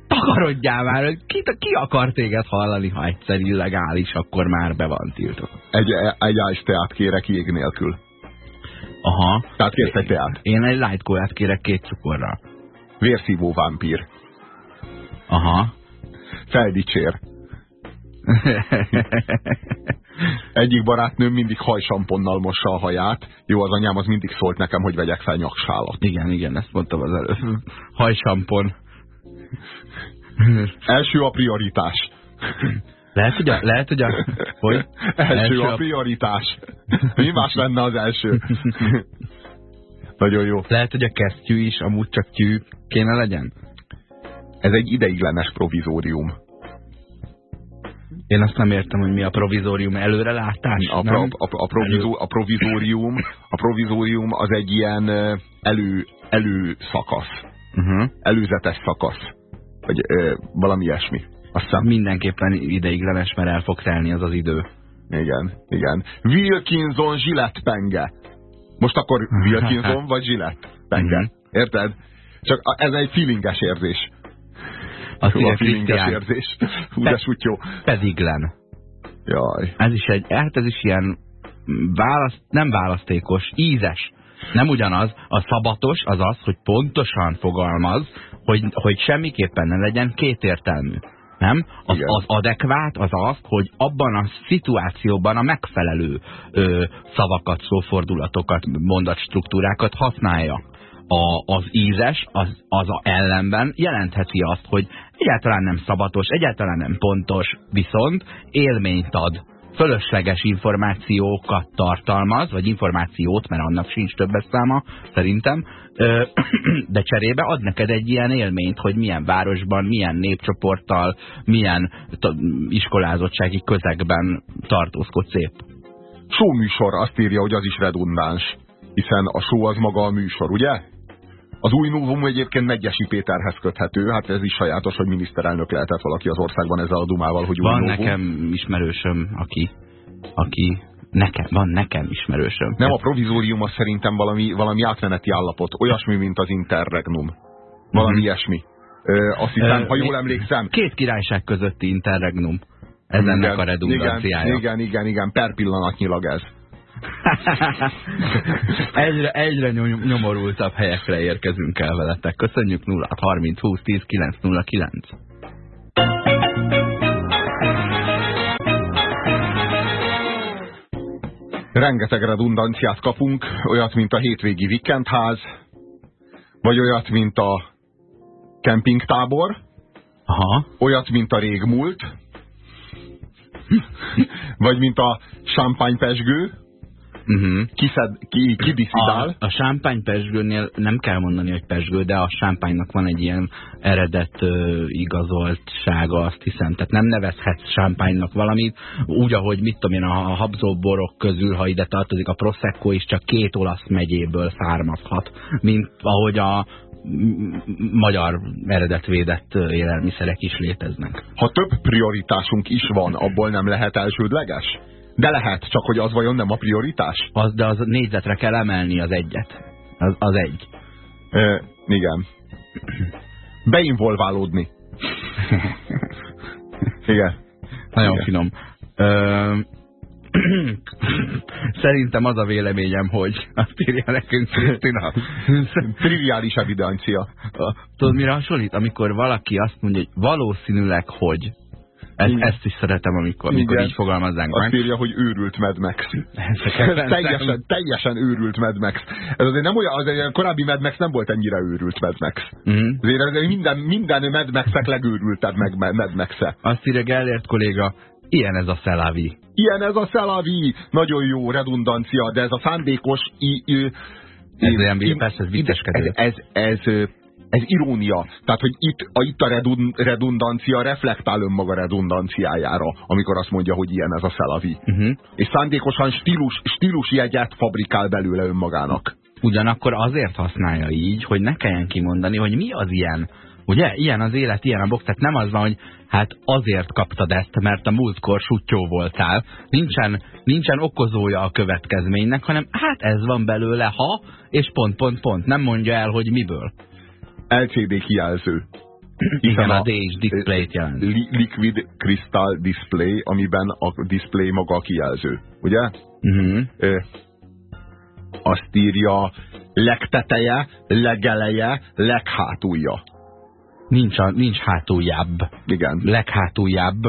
[SPEAKER 2] Takarodjál már, ki, ki akar téged hallani, ha egyszer illegális, akkor már be van tiltva.
[SPEAKER 1] Egy, egy teát kérek jég nélkül.
[SPEAKER 2] Aha.
[SPEAKER 1] Tehát kérsz egy teát?
[SPEAKER 2] Én egy light kérek két cukorra.
[SPEAKER 1] Vérszívó vámpír.
[SPEAKER 2] Aha.
[SPEAKER 1] Feldicsér. Egyik barátnőm mindig hajsamponnal mossa a haját. Jó, az anyám az mindig szólt nekem, hogy vegyek fel nyaksálat.
[SPEAKER 2] Igen, igen, ezt mondtam az előbb. Hajsampon.
[SPEAKER 1] Első a prioritás.
[SPEAKER 2] Lehet, hogy a... Lehet, hogy a hogy?
[SPEAKER 1] Első, első a prioritás. Mi más lenne az első? Nagyon jó.
[SPEAKER 2] Lehet, hogy a kesztyű is amúgy csak tyű kéne legyen?
[SPEAKER 1] Ez egy ideiglenes provizórium.
[SPEAKER 2] Én azt nem értem, hogy mi a provizórium előrelátás.
[SPEAKER 1] A, pro, a, a, provizó, a, provizórium, a provizórium az egy ilyen elő, elő szakasz. Uh -huh. Előzetes szakasz. Vagy ö, valami ilyesmi.
[SPEAKER 2] Aztán mindenképpen ideiglenes, mert el fog telni az az idő.
[SPEAKER 1] Igen, igen. Wilkinson zsilettpenge. Most akkor Wilkinson vagy zsilettpenge. Uh -huh. Érted? Csak ez egy feelinges érzés.
[SPEAKER 2] Az a feelinges
[SPEAKER 1] érzés. Hú, de sutyó.
[SPEAKER 2] Pediglen.
[SPEAKER 1] Jaj.
[SPEAKER 2] Ez is egy, hát ez is ilyen választ, nem választékos, ízes. Nem ugyanaz, a szabatos az az, hogy pontosan fogalmaz, hogy, hogy semmiképpen ne legyen kétértelmű. Nem? Az, az adekvát az az, hogy abban a szituációban a megfelelő ö, szavakat, szófordulatokat, mondatstruktúrákat használja. A, az ízes, az, az a ellenben jelentheti azt, hogy egyáltalán nem szabatos, egyáltalán nem pontos, viszont élményt ad fölösleges információkat tartalmaz, vagy információt, mert annak sincs többes száma, szerintem, de cserébe ad neked egy ilyen élményt, hogy milyen városban, milyen népcsoporttal, milyen iskolázottsági közegben tartózkodsz szép.
[SPEAKER 1] műsor azt írja, hogy az is redundáns, hiszen a show az maga a műsor, ugye? Az új novum egyébként Megyesi Péterhez köthető, hát ez is sajátos, hogy miniszterelnök lehetett valaki az országban ezzel a dumával, hogy
[SPEAKER 2] Van
[SPEAKER 1] új
[SPEAKER 2] novum. nekem ismerősöm, aki, aki Nekem, van nekem ismerősöm.
[SPEAKER 1] Nem, a provizórium az szerintem valami, valami átmeneti állapot. Olyasmi, mint az interregnum. Valami mhm. -huh. ilyesmi. Ö, azt hiszem, Ö, ha jól emlékszem.
[SPEAKER 2] Két királyság közötti interregnum. Ez igen, ennek a redundanciája.
[SPEAKER 1] Igen, igen, igen, per pillanatnyilag ez.
[SPEAKER 2] egyre, egyre nyomorultabb helyekre érkezünk el veletek. Köszönjük 0 30 20 10 9 0 9.
[SPEAKER 1] rengeteg redundanciát kapunk, olyat, mint a hétvégi vikendház, vagy olyat, mint a kempingtábor,
[SPEAKER 2] Aha.
[SPEAKER 1] olyat, mint a régmúlt, vagy mint a champagne-pesgő,
[SPEAKER 2] Uh -huh.
[SPEAKER 1] Kiszed, ki, kidiszidál.
[SPEAKER 2] A, a sámpánypesgőnél nem kell mondani, hogy pesgő, de a sámpánynak van egy ilyen eredet uh, igazoltsága, azt hiszem. Tehát nem nevezhetsz sámpánynak valamit, úgy, ahogy mit tudom én, a habzó borok közül, ha ide tartozik a Prosecco is, csak két olasz megyéből származhat, mint ahogy a magyar eredetvédett élelmiszerek is léteznek.
[SPEAKER 1] Ha több prioritásunk is van, abból nem lehet elsődleges? De lehet, csak hogy az vajon nem a prioritás?
[SPEAKER 2] Az, de az négyzetre kell emelni az egyet. Az, az egy.
[SPEAKER 1] E, igen. Beinvolválódni. igen.
[SPEAKER 2] Nagyon igen. finom. Ö, Szerintem az a véleményem, hogy azt írja nekünk Krisztina.
[SPEAKER 1] Triviális evidencia.
[SPEAKER 2] Tudod, mire hasonlít? Amikor valaki azt mondja, hogy valószínűleg, hogy ez, ezt is szeretem, amikor, amikor így fogalmazzánk
[SPEAKER 1] Azt írja, hogy őrült Mad Max. teljesen, teljesen őrült Mad Max. Ez azért nem olyan, az korábbi Mad Max nem volt ennyire őrült Mad Max. Mhm. -huh. Azért, azért minden, minden Mad Max-ek legőrültebb meg Mad Max-e.
[SPEAKER 2] Azt írja Gellért kolléga, Ilyen ez a szelavi.
[SPEAKER 1] Ilyen ez a szelavi. Nagyon jó redundancia, de ez a szándékos... I, I,
[SPEAKER 2] ez olyan, persze, ez vicceskedő.
[SPEAKER 1] Ez, ez, ez, ez irónia. Tehát, hogy itt a, itt a redundancia reflektál önmaga redundanciájára, amikor azt mondja, hogy ilyen ez a szelavi. Uh mhm. -huh. És szándékosan stílus, stílusjegyet fabrikál belőle önmagának.
[SPEAKER 2] Ugyanakkor azért használja így, hogy ne kelljen kimondani, hogy mi az ilyen Ugye? Ilyen az élet, ilyen a bok. Tehát nem az van, hogy hát azért kaptad ezt, mert a múltkor sutyó voltál. Nincsen, nincsen okozója a következménynek, hanem hát ez van belőle, ha, és pont, pont, pont. Nem mondja el, hogy miből.
[SPEAKER 1] LCD kijelző.
[SPEAKER 2] Igen, a, a D is display-t jelent.
[SPEAKER 1] Li liquid crystal display, amiben a display maga a kijelző. Ugye? Uh. -huh. azt írja legteteje, legeleje, leghátulja.
[SPEAKER 2] Nincs, a, nincs hátuljább.
[SPEAKER 1] Igen.
[SPEAKER 2] Leghátuljább.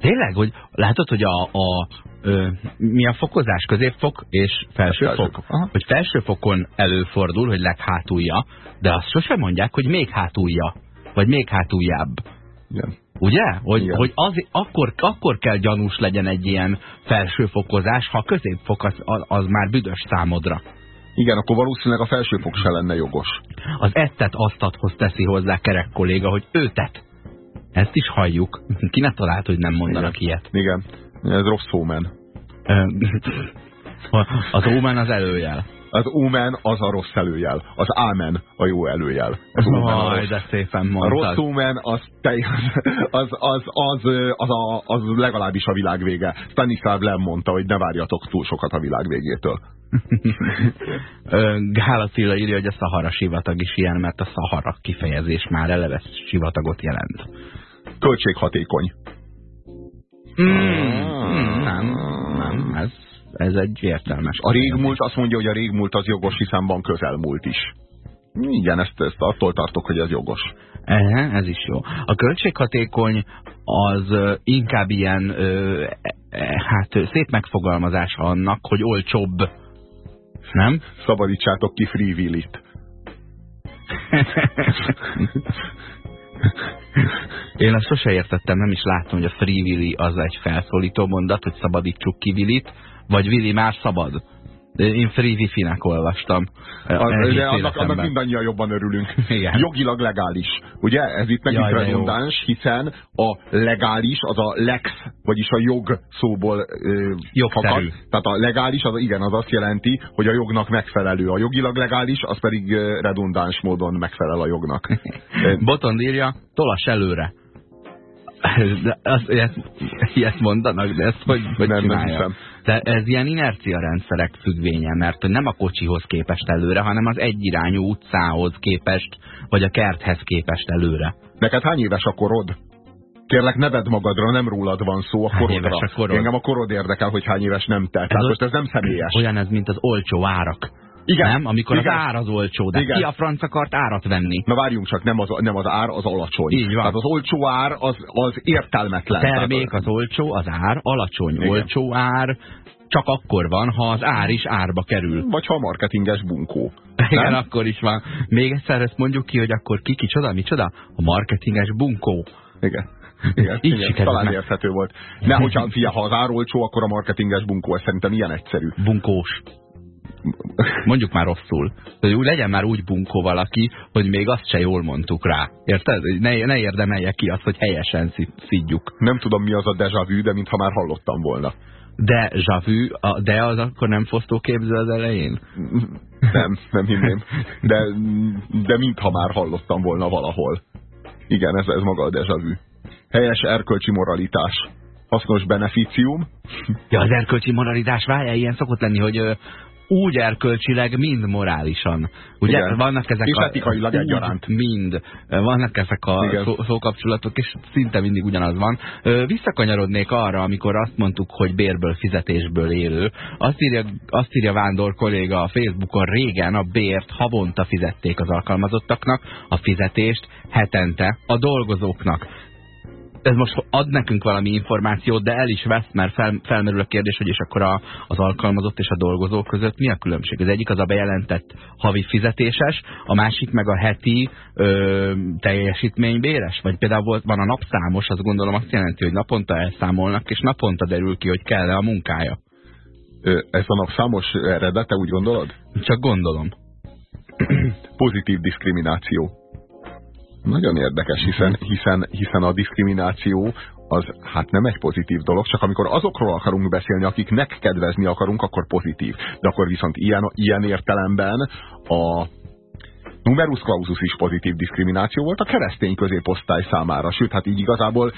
[SPEAKER 2] Tényleg, hogy látod, hogy a, a ö, mi a fokozás? Középfok és felsőfok? Aha. Hogy felsőfokon előfordul, hogy leghátulja, de azt sosem mondják, hogy még hátulja. Vagy még hátuljább.
[SPEAKER 1] Igen.
[SPEAKER 2] Ugye? Hogy, Igen. hogy az, akkor, akkor kell gyanús legyen egy ilyen felsőfokozás, ha a középfok az, az már büdös számodra.
[SPEAKER 1] Igen, akkor valószínűleg a felsőfok se lenne jogos.
[SPEAKER 2] Az ettet asztathoz teszi hozzá kerek kolléga, hogy ő tett. Ezt is halljuk. Ki ne talált, hogy nem mondanak
[SPEAKER 1] Igen.
[SPEAKER 2] ilyet.
[SPEAKER 1] Igen, ez rossz ómen.
[SPEAKER 2] az ómen az előjel.
[SPEAKER 1] Az ómen az a rossz előjel. Az ámen a jó előjel. Az
[SPEAKER 2] Aj, de szépen mondtad.
[SPEAKER 1] A rossz ómen az, te, az, az, az, az, a, az legalábbis a világ vége. Stanislav Lem mondta, hogy ne várjatok túl sokat a világ végétől.
[SPEAKER 2] Gál Attila írja, hogy a Szahara sivatag is ilyen, mert a Szahara kifejezés már eleve sivatagot jelent.
[SPEAKER 1] Költséghatékony.
[SPEAKER 2] Mm, mm, nem, nem, ez, ez egy értelmes.
[SPEAKER 1] A régmúlt azt mondja, hogy a régmúlt az jogos, hiszen van közelmúlt is. Igen, ezt, ezt attól tartok, hogy ez jogos.
[SPEAKER 2] Ehe, ez is jó. A költséghatékony az inkább ilyen e, hát szép megfogalmazása annak, hogy olcsóbb nem?
[SPEAKER 1] Szabadítsátok ki Free Willy-t.
[SPEAKER 2] Én azt sose értettem, nem is láttam, hogy a Free Willy az egy felszólító mondat, hogy szabadítsuk ki Willit, vagy Willy már szabad. Én free wifi-nek olvastam.
[SPEAKER 1] Az, de annak, annak mindannyian jobban örülünk. Igen. Jogilag legális. Ugye? Ez itt megint redundáns, hiszen a legális az a lex, vagyis a jog szóból
[SPEAKER 2] fakad.
[SPEAKER 1] Tehát a legális, az, igen, az azt jelenti, hogy a jognak megfelelő. A jogilag legális, az pedig redundáns módon megfelel a jognak.
[SPEAKER 2] Botond írja, tolas előre. De azt, ilyet, ilyet mondanak, de ezt hogy, hogy nem, csinálja? Nem hiszem. De ez ilyen inercia rendszerek függvénye, mert nem a kocsihoz képest előre, hanem az egyirányú utcához képest, vagy a kerthez képest előre.
[SPEAKER 1] Neked hány éves a korod? Kérlek, neved magadra, nem rólad van szó a korodra. Éves a korod? Engem a korod érdekel, hogy hány éves nem te. Tehát most ez nem személyes.
[SPEAKER 2] Olyan ez, mint az olcsó árak. Igen. Nem? Amikor Igen. az ár az olcsó, de Igen. ki a franc akart árat venni?
[SPEAKER 1] Na várjunk csak, nem az, nem az ár, az alacsony. Így van. Tehát az olcsó ár az, az értelmetlen.
[SPEAKER 2] Termék az olcsó, az ár alacsony. Igen. Olcsó ár csak akkor van, ha az ár is árba kerül.
[SPEAKER 1] Vagy ha a marketinges bunkó.
[SPEAKER 2] Igen, nem? akkor is van. Még egyszer ezt mondjuk ki, hogy akkor ki, kicsoda, micsoda? A marketinges bunkó.
[SPEAKER 1] Igen. Igen, Így igen talán érthető volt. Ne, hogyha fia, ha az ár olcsó, akkor a marketinges bunkó, ez szerintem ilyen egyszerű.
[SPEAKER 2] Bunkós. Mondjuk már rosszul. Hogy úgy legyen már úgy bunkó valaki, hogy még azt se jól mondtuk rá. Érted? Ne, ne érdemelje ki azt, hogy helyesen szidjuk.
[SPEAKER 1] Nem tudom mi az a deja vu, de mintha már hallottam volna.
[SPEAKER 2] De a de az akkor nem fosztóképző az elején?
[SPEAKER 1] Nem, nem hinném. De, de mintha már hallottam volna valahol. Igen, ez, ez maga a deja vu. Helyes erkölcsi moralitás. Hasznos beneficium.
[SPEAKER 2] Ja, az erkölcsi moralitás, várjál, ilyen szokott lenni, hogy úgy erkölcsileg, mind morálisan. Ugye Igen. vannak ezek
[SPEAKER 1] és a... etikailag egyaránt.
[SPEAKER 2] Mind. Vannak ezek a szó, szókapcsolatok, és szinte mindig ugyanaz van. Visszakanyarodnék arra, amikor azt mondtuk, hogy bérből, fizetésből élő. Azt írja, azt írja Vándor kolléga a Facebookon, régen a bért havonta fizették az alkalmazottaknak, a fizetést hetente a dolgozóknak ez most ad nekünk valami információt, de el is vesz, mert fel, felmerül a kérdés, hogy és akkor a, az alkalmazott és a dolgozó között mi a különbség? Az egyik az a bejelentett havi fizetéses, a másik meg a heti ö, teljesítménybéres? Vagy például volt, van a napszámos, az gondolom azt jelenti, hogy naponta elszámolnak, és naponta derül ki, hogy kell-e a munkája.
[SPEAKER 1] Ö, ez a napszámos eredete, úgy gondolod?
[SPEAKER 2] Csak gondolom.
[SPEAKER 1] Pozitív diszkrimináció. Nagyon érdekes, hiszen, hiszen, hiszen a diszkrimináció az hát nem egy pozitív dolog, csak amikor azokról akarunk beszélni, akiknek kedvezni akarunk, akkor pozitív. De akkor viszont ilyen, ilyen értelemben a numerus clausus is pozitív diszkrimináció volt a keresztény középosztály számára. Sőt, hát így igazából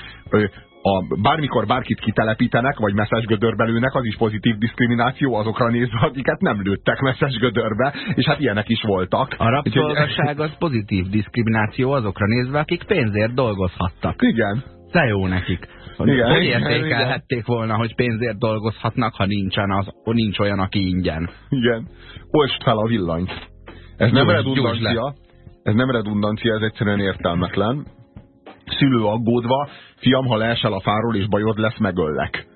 [SPEAKER 1] a, bármikor bárkit kitelepítenek, vagy messzes gödörbe lőnek, az is pozitív diszkrimináció azokra nézve, akiket nem lőttek messzes gödörbe, és hát ilyenek is voltak.
[SPEAKER 2] A rabszolgasság az pozitív diszkrimináció azokra nézve, akik pénzért dolgozhattak.
[SPEAKER 1] Igen.
[SPEAKER 2] De jó nekik. Igen, hogy értékelhették volna, hogy pénzért dolgozhatnak, ha nincsen, az, nincs olyan, aki ingyen.
[SPEAKER 1] Igen. Olst fel a villanyt. Ez nem redundancia. Ez nem redundancia, ez egyszerűen értelmetlen. Szülő aggódva, fiam, ha leesel a fáról és bajod lesz, megöllek.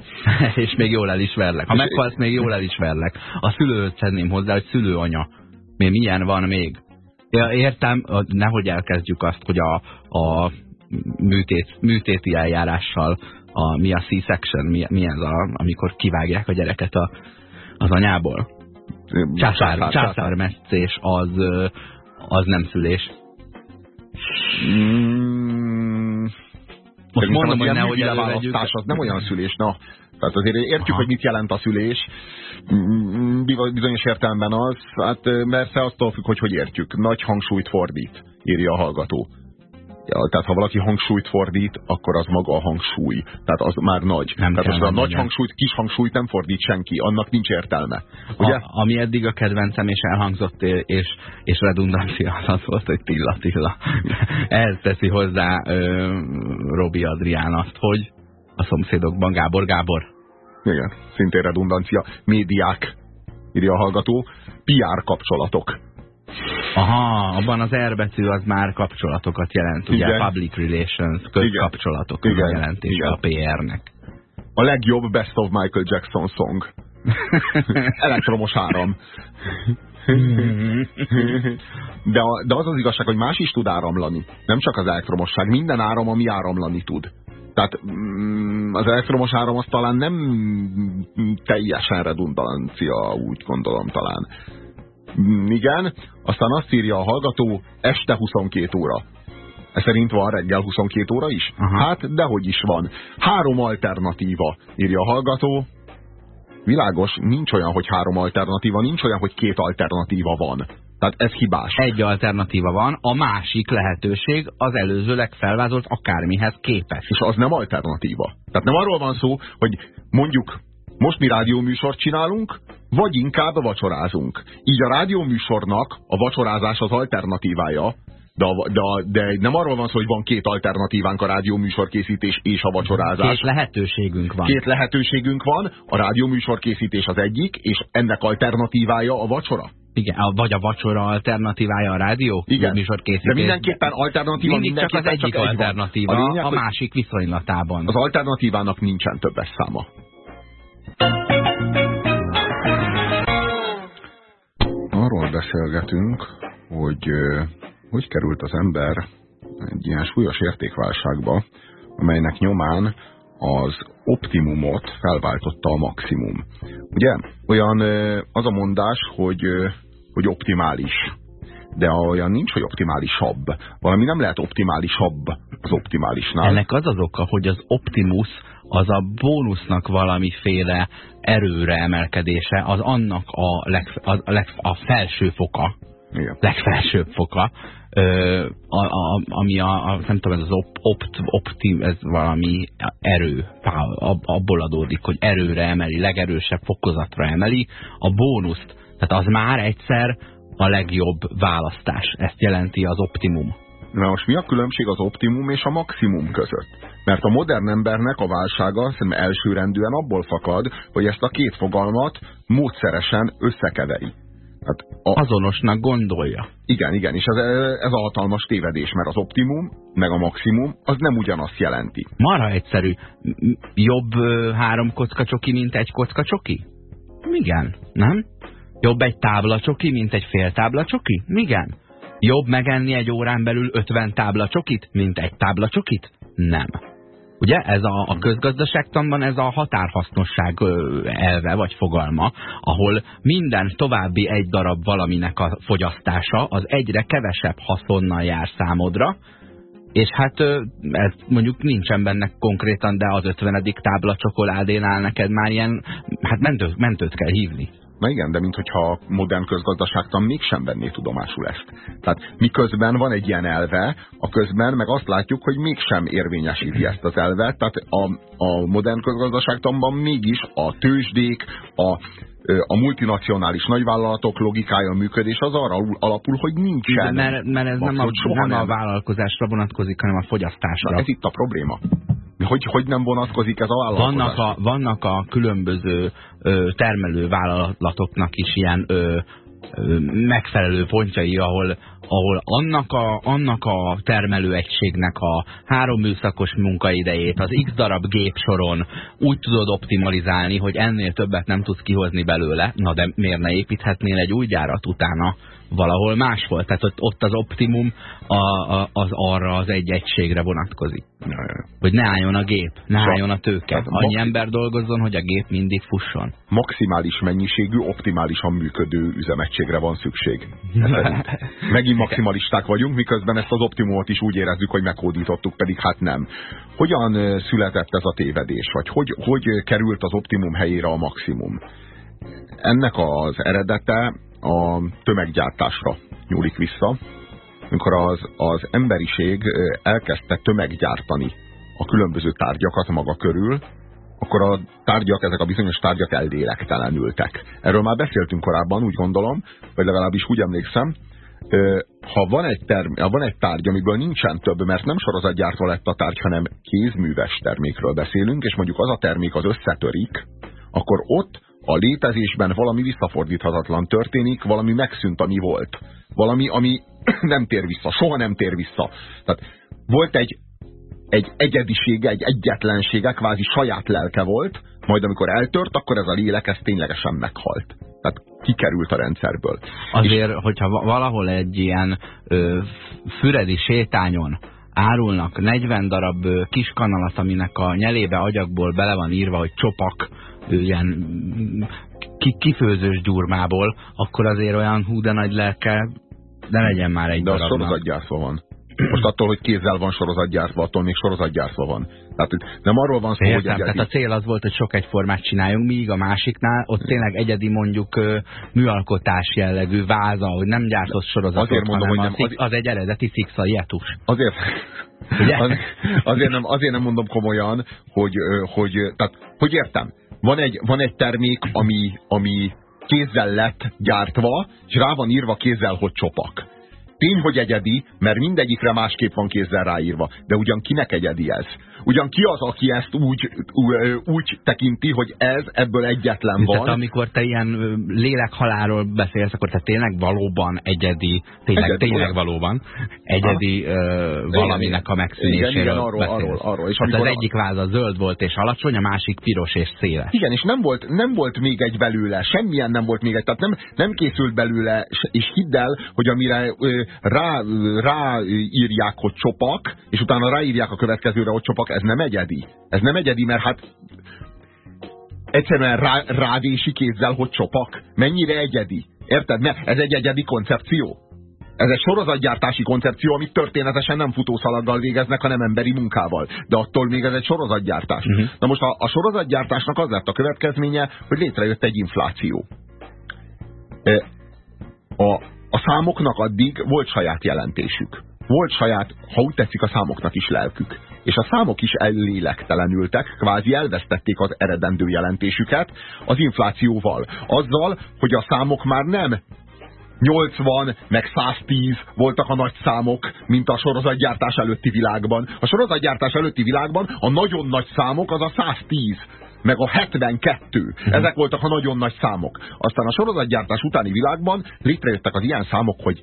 [SPEAKER 2] és még jól el is verlek. Ha meghalsz, még jól el is verlek. A szülőt tenném hozzá, hogy szülőanya. Mi milyen van még? Értem, nehogy elkezdjük azt, hogy a, a műtét, műtéti eljárással a, mi a C-section, mi, mi ez, a, amikor kivágják a gyereket a, az anyából. Császár, császármetszés az, az nem szülés.
[SPEAKER 1] Mm, most mondom, hogy nehogy elővegyük. az nem olyan szülés, na. Tehát azért értjük, Aha. hogy mit jelent a szülés. Mm, bizonyos értelemben az, hát persze attól függ, hogy hogy értjük. Nagy hangsúlyt fordít, írja a hallgató. Ja, tehát ha valaki hangsúlyt fordít, akkor az maga a hangsúly. Tehát az már nagy. Nem tehát az a nagy hangsúlyt, kis hangsúlyt nem fordít senki, annak nincs értelme.
[SPEAKER 2] Ugye? A, ami eddig a kedvencem és elhangzott, és, és redundancia az volt, hogy Tilla Tilla. Ez teszi hozzá ö, Robi Adrián azt, hogy a szomszédokban Gábor Gábor.
[SPEAKER 1] Igen, szintén redundancia. Médiák, írja a hallgató. PR kapcsolatok.
[SPEAKER 2] Aha, abban az R betű az már kapcsolatokat jelent, ugye Igen. public relations, közkapcsolatok Igen. jelentése a PR-nek.
[SPEAKER 1] A legjobb Best of Michael Jackson song. Elektromos áram. De, a, de az az igazság, hogy más is tud áramlani. Nem csak az elektromosság. Minden áram, ami áramlani tud. Tehát mm, az elektromos áram az talán nem teljesen redundancia, úgy gondolom talán. Mm, igen, aztán azt írja a hallgató, este 22 óra. Ez szerint van reggel 22 óra is? Aha. Hát, dehogy is van. Három alternatíva, írja a hallgató. Világos, nincs olyan, hogy három alternatíva, nincs olyan, hogy két alternatíva van. Tehát ez hibás.
[SPEAKER 2] Egy alternatíva van, a másik lehetőség az előzőleg felvázolt akármihez képes.
[SPEAKER 1] És az nem alternatíva. Tehát nem arról van szó, hogy mondjuk most mi rádióműsort csinálunk, vagy inkább vacsorázunk. Így a rádióműsornak a vacsorázás az alternatívája, de, de, de nem arról van szó, hogy van két alternatívánk a rádióműsorkészítés és a vacsorázás.
[SPEAKER 2] Két lehetőségünk van.
[SPEAKER 1] Két lehetőségünk van, a rádióműsorkészítés az egyik, és ennek alternatívája a vacsora.
[SPEAKER 2] Igen, vagy a vacsora alternatívája a rádió
[SPEAKER 1] Igen, műsorkészítés. de mindenképpen alternatíva
[SPEAKER 2] Mindig csak az egyik csak alternatíva, a, lényeg, a másik viszonylatában.
[SPEAKER 1] Az alternatívának nincsen többes száma. Beszélgetünk, hogy hogy került az ember egy ilyen súlyos értékválságba, amelynek nyomán az optimumot felváltotta a maximum. Ugye? Olyan az a mondás, hogy, hogy optimális. De olyan nincs, hogy optimálisabb. Valami nem lehet optimálisabb az optimálisnál.
[SPEAKER 2] Ennek az az oka, hogy az Optimus az a bónusznak valamiféle erőre emelkedése, az annak a, leg, a, leg, a felső foka,
[SPEAKER 1] Igen.
[SPEAKER 2] legfelsőbb foka, ö, a, a, ami a, a, nem tudom, ez az op, opt, optim, ez valami erő, abból adódik, hogy erőre emeli, legerősebb fokozatra emeli a bónuszt. Tehát az már egyszer a legjobb választás. Ezt jelenti az optimum.
[SPEAKER 1] Na most mi a különbség az optimum és a maximum között? Mert a modern embernek a válsága szerintem elsőrendűen abból fakad, hogy ezt a két fogalmat módszeresen összekeveri.
[SPEAKER 2] Hát a... Azonosnak gondolja.
[SPEAKER 1] Igen, igen, és ez, ez a hatalmas tévedés, mert az optimum, meg a maximum, az nem ugyanazt jelenti.
[SPEAKER 2] Marha egyszerű. Jobb három kocka csoki, mint egy kocka csoki? Igen, nem? Jobb egy tábla csoki, mint egy fél tábla csoki? Igen. Jobb megenni egy órán belül 50 tábla csokit, mint egy tábla csokit? Nem. Ugye ez a, a közgazdaságtanban ez a határhasznosság elve vagy fogalma, ahol minden további egy darab valaminek a fogyasztása az egyre kevesebb haszonnal jár számodra, és hát ez mondjuk nincsen benne konkrétan, de az 50. tábla csokoládénál neked már ilyen, hát mentőt, mentőt kell hívni.
[SPEAKER 1] Na igen, de mintha a modern közgazdaságtan mégsem venné tudomásul ezt. Tehát miközben van egy ilyen elve, a közben meg azt látjuk, hogy mégsem érvényesíti ezt az elvet. Tehát a, a modern közgazdaságtanban mégis a tőzsdék, a a multinacionális nagyvállalatok logikája működés az arra alapul, hogy nincsen.
[SPEAKER 2] Mert, mert ez nem, a, nem a vállalkozásra vonatkozik, hanem a fogyasztásra.
[SPEAKER 1] Na, ez itt a probléma. Hogy, hogy nem vonatkozik ez a vállalkozás?
[SPEAKER 2] Vannak a, vannak a különböző ö, termelő vállalatoknak is ilyen ö, megfelelő pontjai, ahol, ahol annak a, annak a termelőegységnek a három műszakos munkaidejét az x darab gépsoron úgy tudod optimalizálni, hogy ennél többet nem tudsz kihozni belőle, na de miért ne építhetnél egy új gyárat utána valahol máshol. Tehát ott, ott az optimum a, a, az arra az egy egységre vonatkozik. Hogy ne álljon a gép, ne álljon a tőke. Annyi ember dolgozzon, hogy a gép mindig fusson.
[SPEAKER 1] Maximális mennyiségű, optimálisan működő üzemegységre van szükség. Megint maximalisták vagyunk, miközben ezt az optimumot is úgy érezzük, hogy meghódítottuk, pedig hát nem. Hogyan született ez a tévedés? Vagy hogy, hogy került az optimum helyére a maximum? Ennek az eredete a tömeggyártásra nyúlik vissza, amikor az, az emberiség elkezdte tömeggyártani a különböző tárgyakat maga körül, akkor a tárgyak, ezek a bizonyos tárgyak eldélektelenültek. Erről már beszéltünk korábban, úgy gondolom, vagy legalábbis úgy emlékszem, ha van egy, term ha van egy tárgy, amiből nincsen több, mert nem sorozatgyártva lett a tárgy, hanem kézműves termékről beszélünk, és mondjuk az a termék az összetörik, akkor ott a létezésben valami visszafordíthatatlan történik, valami megszűnt, ami volt. Valami, ami nem tér vissza, soha nem tér vissza. Tehát volt egy, egy egyedisége, egy egyetlensége, kvázi saját lelke volt, majd amikor eltört, akkor ez a lélek ez ténylegesen meghalt. Tehát kikerült a rendszerből.
[SPEAKER 2] Azért, És... hogyha valahol egy ilyen ö, füredi sétányon árulnak 40 darab ö, kis kanalat, aminek a nyelébe agyakból bele van írva, hogy csopak, ilyen kifőzős gyurmából, akkor azért olyan hú de nagy lelke, de legyen már egy
[SPEAKER 1] De a sorozatgyártva van. Most attól, hogy kézzel van sorozatgyártva, attól még sorozatgyártva van. Tehát nem arról van szó,
[SPEAKER 2] Értem, hogy egyedi... tehát a cél az volt, hogy sok egyformát csináljunk, míg a másiknál ott tényleg egyedi mondjuk műalkotás jellegű váza, hogy nem gyártott sorozatot, azért mondom, hogy nem, az, az egy eredeti fix a jetus.
[SPEAKER 1] Azért, az, azért, nem, azért nem mondom komolyan, hogy, hogy, tehát, hogy értem, van egy, van egy termék, ami, ami kézzel lett gyártva, és rá van írva kézzel, hogy csopak. Tény, hogy egyedi, mert mindegyikre másképp van kézzel ráírva. De ugyan kinek egyedi ez? Ugyan ki az, aki ezt úgy, úgy tekinti, hogy ez ebből egyetlen van?
[SPEAKER 2] Tehát amikor te ilyen lélekhaláról beszélsz, akkor te tényleg valóban egyedi, tényleg, egyedi, tényleg valóban egyedi uh, valaminek a megszűnéséről igen, igen, arról, beszélsz. Arról, arról. És hát az a... egyik váza zöld volt és alacsony, a másik piros és széles.
[SPEAKER 1] Igen, és nem volt, nem volt még egy belőle, semmilyen nem volt még egy, tehát nem, nem készült belőle, és hidd el, hogy amire rá, rá írják, hogy csopak, és utána ráírják a következőre, hogy csopak, ez nem egyedi. Ez nem egyedi, mert hát egyszerűen rá, rádési kézzel, hogy csopak. Mennyire egyedi? Érted? Ne, ez egy egyedi koncepció. Ez egy sorozatgyártási koncepció, amit történetesen nem futószalaggal végeznek, hanem emberi munkával. De attól még ez egy sorozatgyártás. Uh-huh. Na most a, a sorozatgyártásnak az lett a következménye, hogy létrejött egy infláció. A, a számoknak addig volt saját jelentésük. Volt saját, ha úgy tetszik, a számoknak is lelkük. És a számok is ellélektelenültek, kvázi elvesztették az eredendő jelentésüket az inflációval. Azzal, hogy a számok már nem 80, meg 110 voltak a nagy számok, mint a sorozatgyártás előtti világban. A sorozatgyártás előtti világban a nagyon nagy számok az a 110, meg a 72. Uh -huh. Ezek voltak a nagyon nagy számok. Aztán a sorozatgyártás utáni világban létrejöttek az ilyen számok, hogy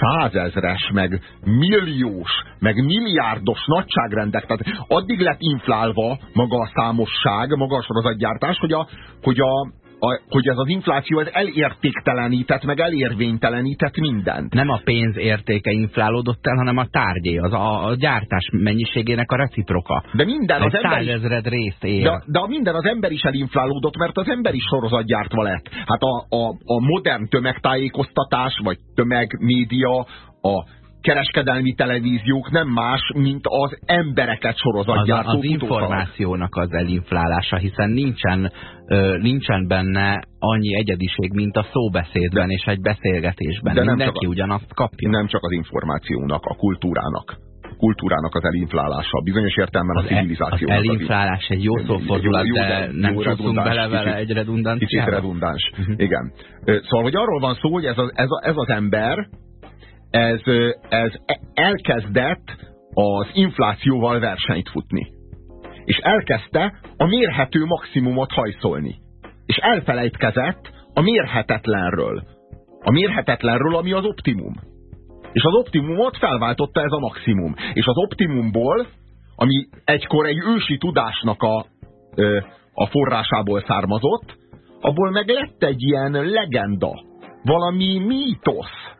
[SPEAKER 1] százezres, meg milliós, meg milliárdos nagyságrendek. Tehát addig lett inflálva maga a számosság, maga a sorozatgyártás, hogy a, hogy a, a, hogy ez az infláció ez elértéktelenített, meg elérvénytelenített mindent.
[SPEAKER 2] Nem a pénz értéke inflálódott el, hanem a tárgyé, az a, a gyártás mennyiségének a reciproka.
[SPEAKER 1] De minden
[SPEAKER 2] az ember százezred részt ér.
[SPEAKER 1] De, de a minden az ember is elinflálódott, mert az ember is sorozatgyártva lett. Hát a, a, a modern tömegtájékoztatás, vagy tömegmédia, a kereskedelmi televíziók nem más, mint az embereket sorozatgyártó
[SPEAKER 2] az, az információnak az elinflálása, hiszen nincsen, ö, nincsen benne annyi egyediség, mint a szóbeszédben de, és egy beszélgetésben. De Mindenki a, ugyanazt kapja.
[SPEAKER 1] Nem csak az információnak, a kultúrának kultúrának az elinflálása, bizonyos értelemben az a e- civilizáció.
[SPEAKER 2] Az elinflálás egy jó szófordulat, de nem csapunk bele vele egy redundáns.
[SPEAKER 1] Kicsit redundáns, uh mhm. -huh. igen. Szóval, hogy arról van szó, hogy ez az, ez, a, ez az ember, ez, ez elkezdett az inflációval versenyt futni. És elkezdte a mérhető maximumot hajszolni. És elfelejtkezett a mérhetetlenről. A mérhetetlenről, ami az optimum. És az optimumot felváltotta ez a maximum. És az optimumból, ami egykor egy ősi tudásnak a, a forrásából származott, abból meg lett egy ilyen legenda, valami mítosz,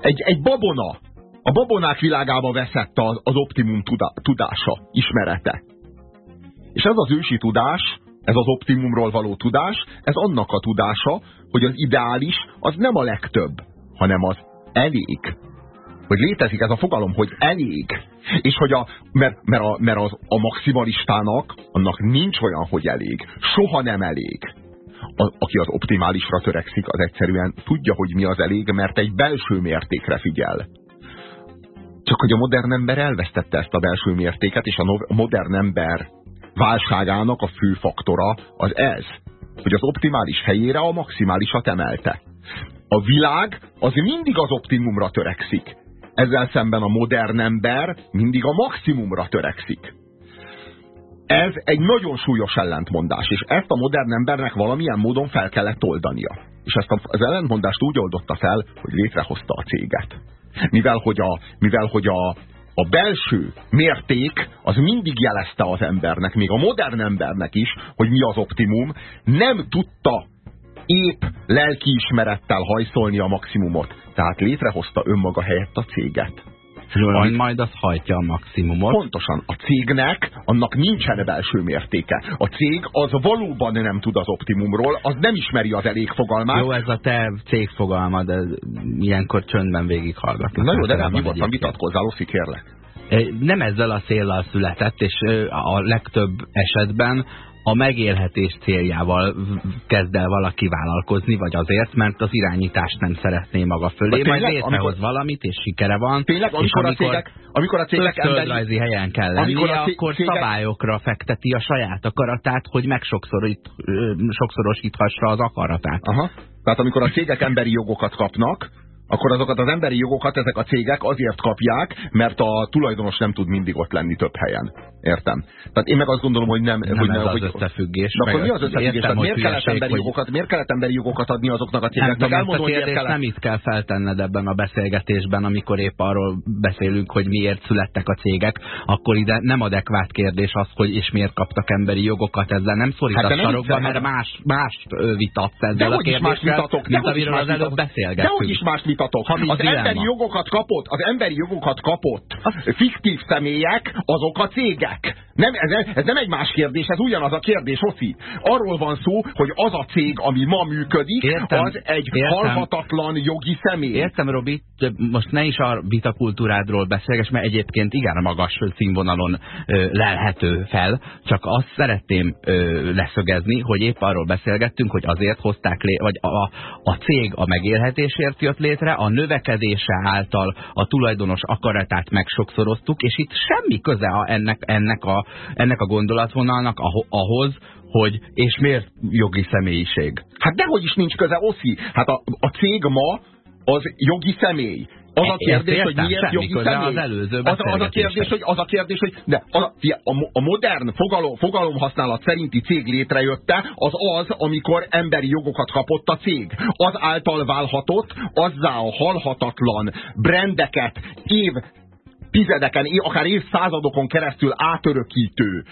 [SPEAKER 1] egy, egy babona, a babonák világába veszett az, az optimum tudása, ismerete. És ez az ősi tudás, ez az optimumról való tudás, ez annak a tudása, hogy az ideális az nem a legtöbb, hanem az elég. Hogy létezik ez a fogalom, hogy elég. És hogy a, mert, mert, a, mert az, a maximalistának annak nincs olyan, hogy elég. Soha nem elég a, aki az optimálisra törekszik, az egyszerűen tudja, hogy mi az elég, mert egy belső mértékre figyel. Csak hogy a modern ember elvesztette ezt a belső mértéket, és a modern ember válságának a fő faktora az ez, hogy az optimális helyére a maximálisat emelte. A világ az mindig az optimumra törekszik. Ezzel szemben a modern ember mindig a maximumra törekszik. Ez egy nagyon súlyos ellentmondás, és ezt a modern embernek valamilyen módon fel kellett oldania. És ezt az ellentmondást úgy oldotta fel, hogy létrehozta a céget. Mivel hogy a, mivel, hogy a, a belső mérték az mindig jelezte az embernek, még a modern embernek is, hogy mi az optimum, nem tudta épp lelkiismerettel hajszolni a maximumot. Tehát létrehozta önmaga helyett a céget.
[SPEAKER 2] Majd, majd az hajtja a maximumot.
[SPEAKER 1] Pontosan. A cégnek annak nincsen belső mértéke. A cég az valóban nem tud az optimumról, az nem ismeri az elég fogalmát.
[SPEAKER 2] Jó, ez a te cég de ilyenkor csöndben végighallgatnak.
[SPEAKER 1] Na jó, de nem nyugodtan vitatkozzál, Oszi, kérlek.
[SPEAKER 2] Nem ezzel a céllal született, és a legtöbb esetben a megélhetés céljával kezd el valaki vállalkozni, vagy azért, mert az irányítást nem szeretné maga fölé, tényleg, majd létrehoz amikor, valamit, és sikere van.
[SPEAKER 1] Tényleg, amikor, és amikor a cégek, amikor a cégek
[SPEAKER 2] emberi, helyen kell lennie, amikor a akkor cégek... szabályokra fekteti a saját akaratát, hogy megsokszorosíthassa az akaratát.
[SPEAKER 1] Aha. Tehát amikor a cégek emberi jogokat kapnak, akkor azokat az emberi jogokat ezek a cégek azért kapják, mert a tulajdonos nem tud mindig ott lenni több helyen. Értem. Tehát én meg azt gondolom, hogy nem...
[SPEAKER 2] Nem
[SPEAKER 1] hogy
[SPEAKER 2] ez
[SPEAKER 1] nem,
[SPEAKER 2] az
[SPEAKER 1] hogy,
[SPEAKER 2] összefüggés.
[SPEAKER 1] Na, akkor mi az összefüggés? Értem, miért, kellett emberi hogy... jogokat, miért kellett emberi jogokat adni azoknak a cégeknek?
[SPEAKER 2] Nem, tudom, a kérdést kellett... nem itt kell feltenned ebben a beszélgetésben, amikor épp arról beszélünk, hogy miért születtek a cégek, akkor ide nem adekvát kérdés az, hogy és miért kaptak emberi jogokat, ezzel nem szorítasz hát sarokba, mert más, más vitatsz ezzel
[SPEAKER 1] a kérdéssel, mint amiről az előbb beszélgettünk. Dehogy is más számítatok. Az emberi jogokat kapott, az emberi jogokat kapott fiktív személyek, azok a cégek. Nem, ez, ez nem egy más kérdés, ez ugyanaz a kérdés, Oszi. Arról van szó, hogy az a cég, ami ma működik, értem, az egy értem. halhatatlan jogi személy.
[SPEAKER 2] Értem, Robi, most ne is a vitakultúrádról beszélges, mert egyébként igen magas színvonalon ö, lelhető fel, csak azt szeretném ö, leszögezni, hogy épp arról beszélgettünk, hogy azért hozták lé, vagy a, a cég a megélhetésért jött létre, a növekedése által a tulajdonos akaratát megsokszoroztuk, és itt semmi köze a, ennek, ennek, a, ennek a gondolatvonalnak ahhoz, hogy és miért jogi személyiség?
[SPEAKER 1] Hát dehogy is nincs köze, Oszi. Hát a, a cég ma az jogi személy. Az a kérdés, hogy miért jogi személy.
[SPEAKER 2] Az, előző
[SPEAKER 1] az, az, a kérdés, hogy, az a kérdés, hogy de az, a, a modern fogalom, fogalomhasználat szerinti cég létrejötte, az az, amikor emberi jogokat kapott a cég. Az által válhatott azzá a halhatatlan brendeket év tizedeken, akár évszázadokon keresztül átörökítő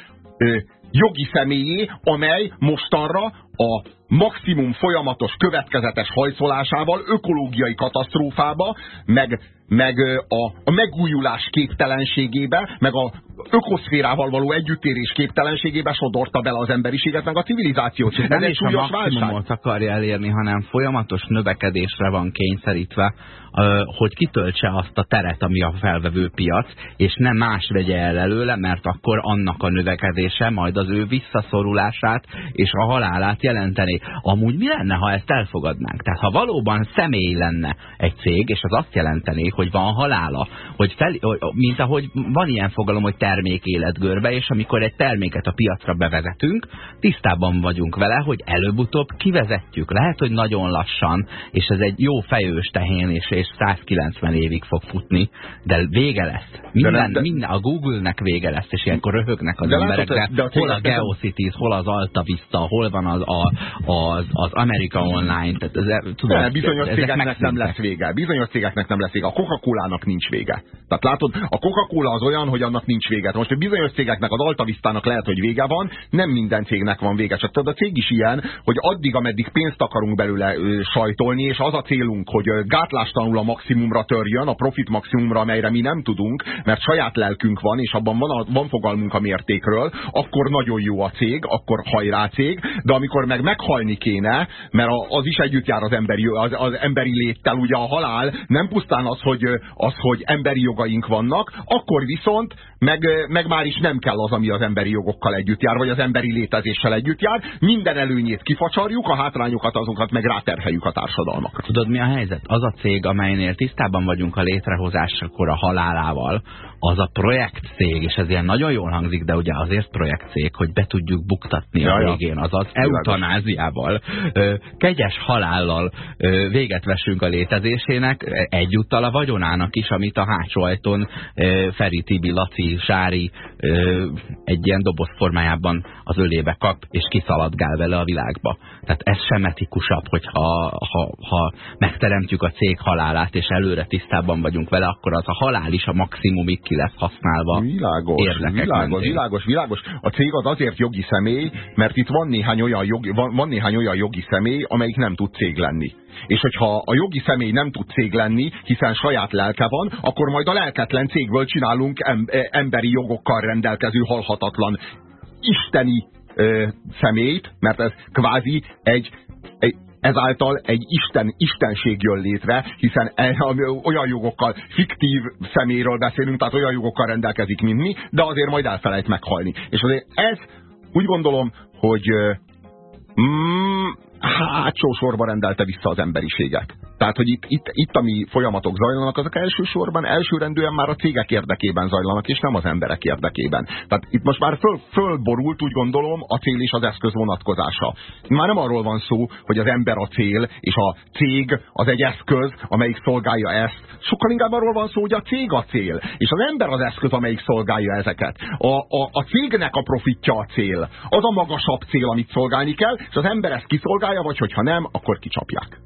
[SPEAKER 1] jogi személyé, amely mostanra a maximum folyamatos következetes hajszolásával ökológiai katasztrófába, meg, meg a, a megújulás képtelenségébe, meg a ökoszférával való együttérés képtelenségébe sodorta bele az emberiséget, meg a civilizációt.
[SPEAKER 2] Ez nem is a maximumot akarja elérni, hanem folyamatos növekedésre van kényszerítve, hogy kitöltse azt a teret, ami a felvevő piac, és nem más vegye el előle, mert akkor annak a növekedése majd az ő visszaszorulását és a halálát jelenteni. Amúgy mi lenne, ha ezt elfogadnánk? Tehát ha valóban személy lenne egy cég, és az azt jelenteni, hogy van halála, hogy fel, mint ahogy van ilyen fogalom, hogy termék életgörbe, és amikor egy terméket a piacra bevezetünk, tisztában vagyunk vele, hogy előbb-utóbb kivezetjük. Lehet, hogy nagyon lassan, és ez egy jó fejős tehén, és, és 190 évig fog futni, de vége lesz. Minden, de, de, minden a Google-nek vége lesz, és ilyenkor röhögnek az de emberek, de, de hol a GeoCities, hol az Alta Vista, hol van az, a, az, az America Online, tehát ez,
[SPEAKER 1] tudod, de bizonyos cégeknek nem lesz vége. Bizonyos cégeknek nem lesz vége. A Coca-Cola-nak nincs vége. Tehát látod, a Coca-Cola az olyan, hogy annak nincs vége. Most hogy bizonyos cégeknek az Alta Vistának lehet, hogy vége van, nem minden cégnek van vége. Csak tudod, a cég is ilyen, hogy addig, ameddig pénzt akarunk belőle ö, sajtolni, és az a célunk, hogy gátlástalanul a maximumra törjön, a profit maximumra, amelyre mi nem tudunk, mert saját lelkünk van, és abban van, a, van fogalmunk a mértékről, akkor nagyon jó a cég, akkor hajrá cég, de amikor meg meghalni kéne, mert az is együtt jár az emberi, az, az emberi léttel, ugye a halál. Nem pusztán az hogy, az, hogy emberi jogaink vannak, akkor viszont meg, meg már is nem kell az, ami az emberi jogokkal együtt jár, vagy az emberi létezéssel együtt jár. Minden előnyét kifacsarjuk, a hátrányokat azokat meg ráterheljük a társadalmakra.
[SPEAKER 2] Tudod mi a helyzet? Az a cég, amelynél tisztában vagyunk a létrehozásakor a halálával, az a projektcég, és ez ilyen nagyon jól hangzik, de ugye azért projektcég, hogy be tudjuk buktatni ja, a végén, azaz eutanáziával, kegyes halállal véget vessünk a létezésének, egyúttal a vagyonának is, amit a hátsó ajtón Feri Tibi, Laci, Sári egy ilyen doboz formájában az ölébe kap, és kiszaladgál vele a világba. Tehát ez sem etikusabb, hogyha ha, ha megteremtjük a cég halálát, és előre tisztában vagyunk vele, akkor az a halál is a maximumig ki lesz használva.
[SPEAKER 1] Világos, világos, világos, világos. A cég az azért jogi személy, mert itt van néhány olyan jogi, van, van néhány olyan jogi személy, amelyik nem tud cég lenni. És hogyha a jogi személy nem tud cég lenni, hiszen saját lelke van, akkor majd a lelketlen cégből csinálunk em emberi jogokkal rendelkező halhatatlan isteni ö, személyt, mert ez kvázi egy, egy ezáltal egy isten, istenség jön létre, hiszen e, olyan jogokkal, fiktív szeméről beszélünk, tehát olyan jogokkal rendelkezik, mint mi, de azért majd elfelejt meghalni. És azért ez úgy gondolom, hogy mm, hátsó sorba rendelte vissza az emberiséget. Tehát, hogy itt, itt, itt ami folyamatok zajlanak, azok elsősorban, elsőrendűen már a cégek érdekében zajlanak, és nem az emberek érdekében. Tehát itt most már föl, fölborult, úgy gondolom, a cél és az eszköz vonatkozása. Már nem arról van szó, hogy az ember a cél, és a cég az egy eszköz, amelyik szolgálja ezt. Sokkal inkább arról van szó, hogy a cég a cél, és az ember az eszköz, amelyik szolgálja ezeket. A, a, a cégnek a profitja a cél. Az a magasabb cél, amit szolgálni kell, és az ember ezt kiszolgálja, vagy hogyha nem, akkor kicsapják.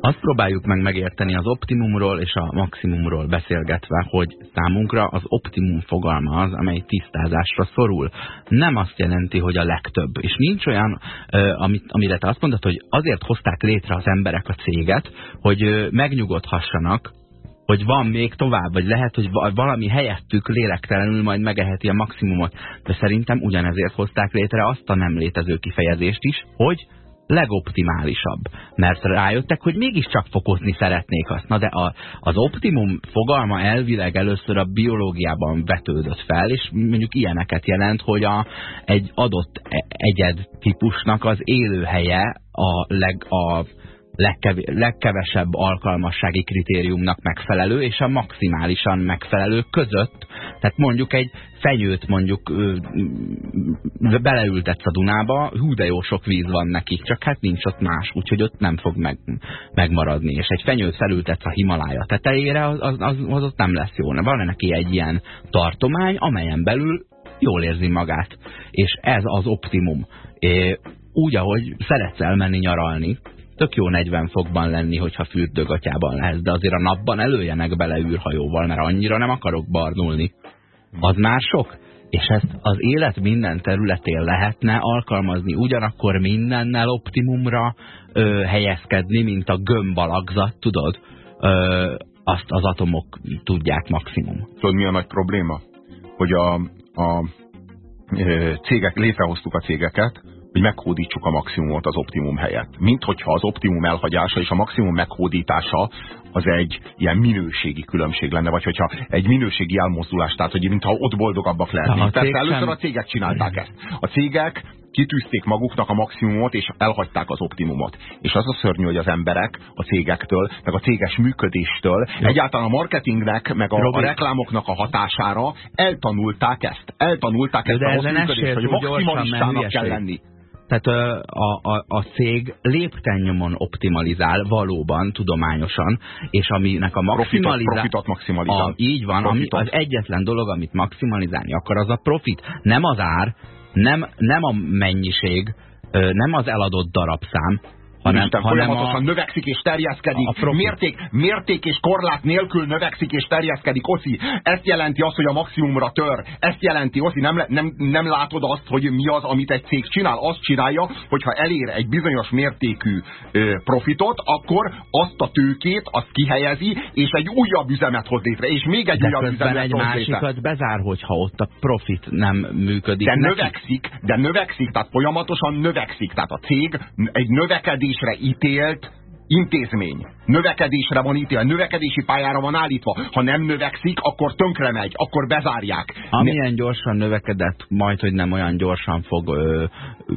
[SPEAKER 2] Azt próbáljuk meg megérteni az optimumról és a maximumról beszélgetve, hogy számunkra az optimum fogalma az, amely tisztázásra szorul. Nem azt jelenti, hogy a legtöbb. És nincs olyan, amit, amire te azt mondod, hogy azért hozták létre az emberek a céget, hogy megnyugodhassanak, hogy van még tovább, vagy lehet, hogy valami helyettük lélektelenül majd megeheti a maximumot. De szerintem ugyanezért hozták létre azt a nem létező kifejezést is, hogy legoptimálisabb. Mert rájöttek, hogy mégiscsak fokozni szeretnék azt. Na de a, az optimum fogalma elvileg először a biológiában vetődött fel, és mondjuk ilyeneket jelent, hogy a, egy adott e-, egyed típusnak az élőhelye a, leg, a legkev legkevesebb alkalmassági kritériumnak megfelelő és a maximálisan megfelelő között. Tehát mondjuk egy fenyőt mondjuk ö, beleültetsz a Dunába, hú de jó sok víz van neki, csak hát nincs ott más, úgyhogy ott nem fog meg, megmaradni. És egy fenyőt felültetsz a Himalája tetejére, az, az, az, ott nem lesz jó. Van neki egy ilyen tartomány, amelyen belül jól érzi magát. És ez az optimum. É, úgy, ahogy szeretsz elmenni nyaralni, tök jó 40 fokban lenni, hogyha fürdőgatyában lesz, de azért a napban előjenek bele űrhajóval, mert annyira nem akarok barnulni. Az már sok? És ezt az élet minden területén lehetne alkalmazni, ugyanakkor mindennel optimumra ö, helyezkedni, mint a gömbalagzat, tudod? Ö, azt az atomok tudják maximum.
[SPEAKER 1] Tudod, mi a nagy probléma? Hogy a, a cégek, létrehoztuk a cégeket, hogy meghódítsuk a maximumot az optimum helyett. Mint hogyha az optimum elhagyása és a maximum meghódítása az egy ilyen minőségi különbség lenne, vagy hogyha egy minőségi elmozdulás, tehát hogy mintha ott boldogabbak lehetnénk. Tehát először a cégek csinálták ezt. A cégek kitűzték maguknak a maximumot, és elhagyták az optimumot. És az a szörnyű, hogy az emberek a cégektől, meg a céges működéstől, Jó. egyáltalán a marketingnek, meg a, a reklámoknak a hatására eltanulták ezt. Eltanulták ezt a rossz működést, hogy maximalistának kell lenni.
[SPEAKER 2] Tehát a, a, a cég léptennyomon optimalizál valóban, tudományosan, és aminek a maximalizál...
[SPEAKER 1] Profitot, maximalizál. A,
[SPEAKER 2] így van, ami az egyetlen dolog, amit maximalizálni akar, az a profit. Nem az ár, nem, nem a mennyiség, nem az eladott darabszám,
[SPEAKER 1] hanem, Isten hanem folyamatosan a, növekszik és terjeszkedik. A, mérték, mérték és korlát nélkül növekszik és terjeszkedik. Oszi, ezt jelenti azt, hogy a maximumra tör. Ezt jelenti, Oszi, nem, nem, nem látod azt, hogy mi az, amit egy cég csinál. Azt csinálja, hogyha elér egy bizonyos mértékű ö, profitot, akkor azt a tőkét, azt kihelyezi, és egy újabb üzemet hoz létre. És még egy
[SPEAKER 2] de
[SPEAKER 1] újabb üzemet
[SPEAKER 2] egy hoz másikat létre. bezár, hogyha ott a profit nem működik.
[SPEAKER 1] De neki. növekszik, de növekszik, tehát folyamatosan növekszik. Tehát a cég egy növekedés növekedésre ítélt intézmény. Növekedésre van ítélve, növekedési pályára van állítva. Ha nem növekszik, akkor tönkre megy, akkor bezárják.
[SPEAKER 2] Amilyen gyorsan növekedett, majd, hogy nem olyan gyorsan fog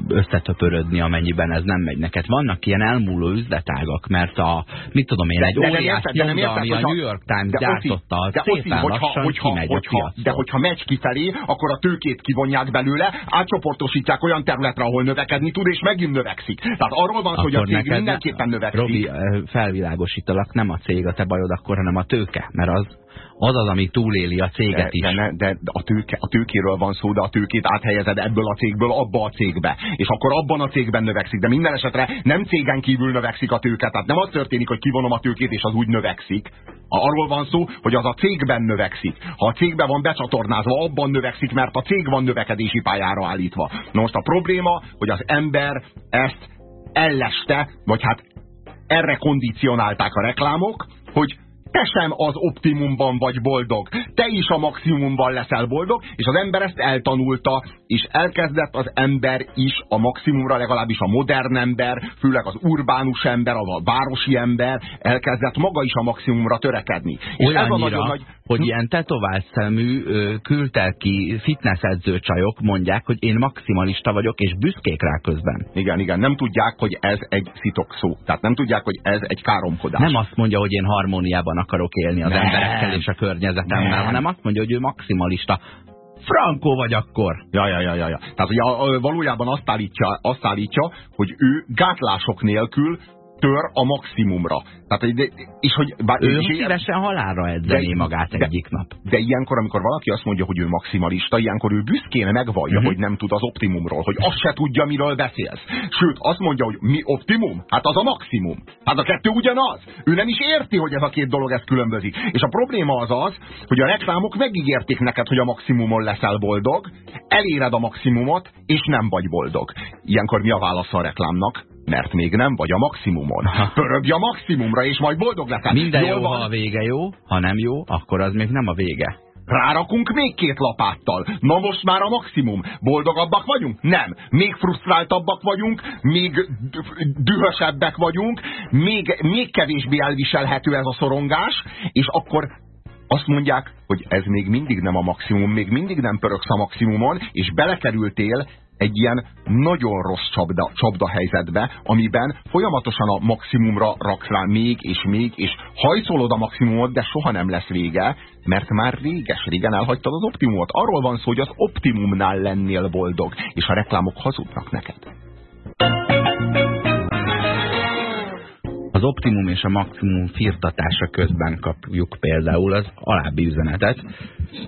[SPEAKER 2] összetöpörödni, amennyiben ez nem megy neked. Vannak ilyen elmúló üzletágak, mert a, mit tudom én, egy óriás nyomda, ami a New York Times de gyártotta, az de szépen hogyha, lassan hogyha, kimegy hogyha, a
[SPEAKER 1] De hogyha megy kifelé, akkor a tőkét kivonják belőle, átcsoportosítják olyan területre, ahol növekedni tud, és megint növekszik. Tehát arról van hogy a cég mindenképpen növekszik. Robi,
[SPEAKER 2] felvilágosítalak, nem a cég a te bajod akkor, hanem a tőke, mert az az az, ami túléli a céget de, is.
[SPEAKER 1] De, de, de a, tőke, a tőkéről van szó, de a tőkét áthelyezed ebből a cégből abba a cégbe. És akkor abban a cégben növekszik. De minden esetre nem cégen kívül növekszik a tőke. Tehát nem az történik, hogy kivonom a tőkét, és az úgy növekszik. Arról van szó, hogy az a cégben növekszik. Ha a cégben van becsatornázva, abban növekszik, mert a cég van növekedési pályára állítva. Na most a probléma, hogy az ember ezt elleste, vagy hát erre kondicionálták a reklámok, hogy te sem az optimumban vagy boldog, te is a maximumban leszel boldog, és az ember ezt eltanulta, és elkezdett az ember is a maximumra, legalábbis a modern ember, főleg az urbánus ember, a városi ember elkezdett maga is a maximumra törekedni.
[SPEAKER 2] És ez a nagyon nagy... hogy hm? ilyen tetovált szemű, kültelki fitnessedző csajok mondják, hogy én maximalista vagyok, és büszkék rá közben.
[SPEAKER 1] Igen, igen, nem tudják, hogy ez egy szó. Tehát nem tudják, hogy ez egy káromkodás.
[SPEAKER 2] Nem azt mondja, hogy én harmóniában akarok élni az nem. emberekkel és a környezetemmel, nem. hanem azt mondja, hogy ő maximalista. Frankó vagy akkor.
[SPEAKER 1] Ja, ja, ja, ja. ja. Tehát ugye valójában azt állítja, azt állítja, hogy ő gátlások nélkül tör a maximumra. Tehát, de, és hogy,
[SPEAKER 2] bár, ő és szívesen halálra edzeni magát de, egyik nap.
[SPEAKER 1] De ilyenkor, amikor valaki azt mondja, hogy ő maximalista, ilyenkor ő büszkén megvallja, uh mhm. -huh. hogy nem tud az optimumról, hogy azt se tudja, miről beszélsz. Sőt, azt mondja, hogy mi optimum? Hát az a maximum. Hát a kettő ugyanaz. Ő nem is érti, hogy ez a két dolog ezt különbözik. És a probléma az az, hogy a reklámok megígérték neked, hogy a maximumon leszel boldog, eléred a maximumot, és nem vagy boldog. Ilyenkor mi a válasz a reklámnak? Mert még nem vagy a maximumon. Pörögj a maximumra, és majd boldog leszel.
[SPEAKER 2] Minden jó, van. ha a vége jó, ha nem jó, akkor az még nem a vége.
[SPEAKER 1] Rárakunk még két lapáttal. Na most már a maximum. Boldogabbak vagyunk? Nem. Még frusztráltabbak vagyunk, még dühösebbek vagyunk, még, még kevésbé elviselhető ez a szorongás, és akkor azt mondják, hogy ez még mindig nem a maximum, még mindig nem pöröksz a maximumon, és belekerültél egy ilyen nagyon rossz csapda, csapda helyzetbe, amiben folyamatosan a maximumra raksz rá még és még, és hajszolod a maximumot, de soha nem lesz vége, mert már réges régen elhagytad az optimumot. Arról van szó, hogy az optimumnál lennél boldog, és a reklámok hazudnak neked.
[SPEAKER 2] Az optimum és a maximum firtatása közben kapjuk például az alábbi üzenetet.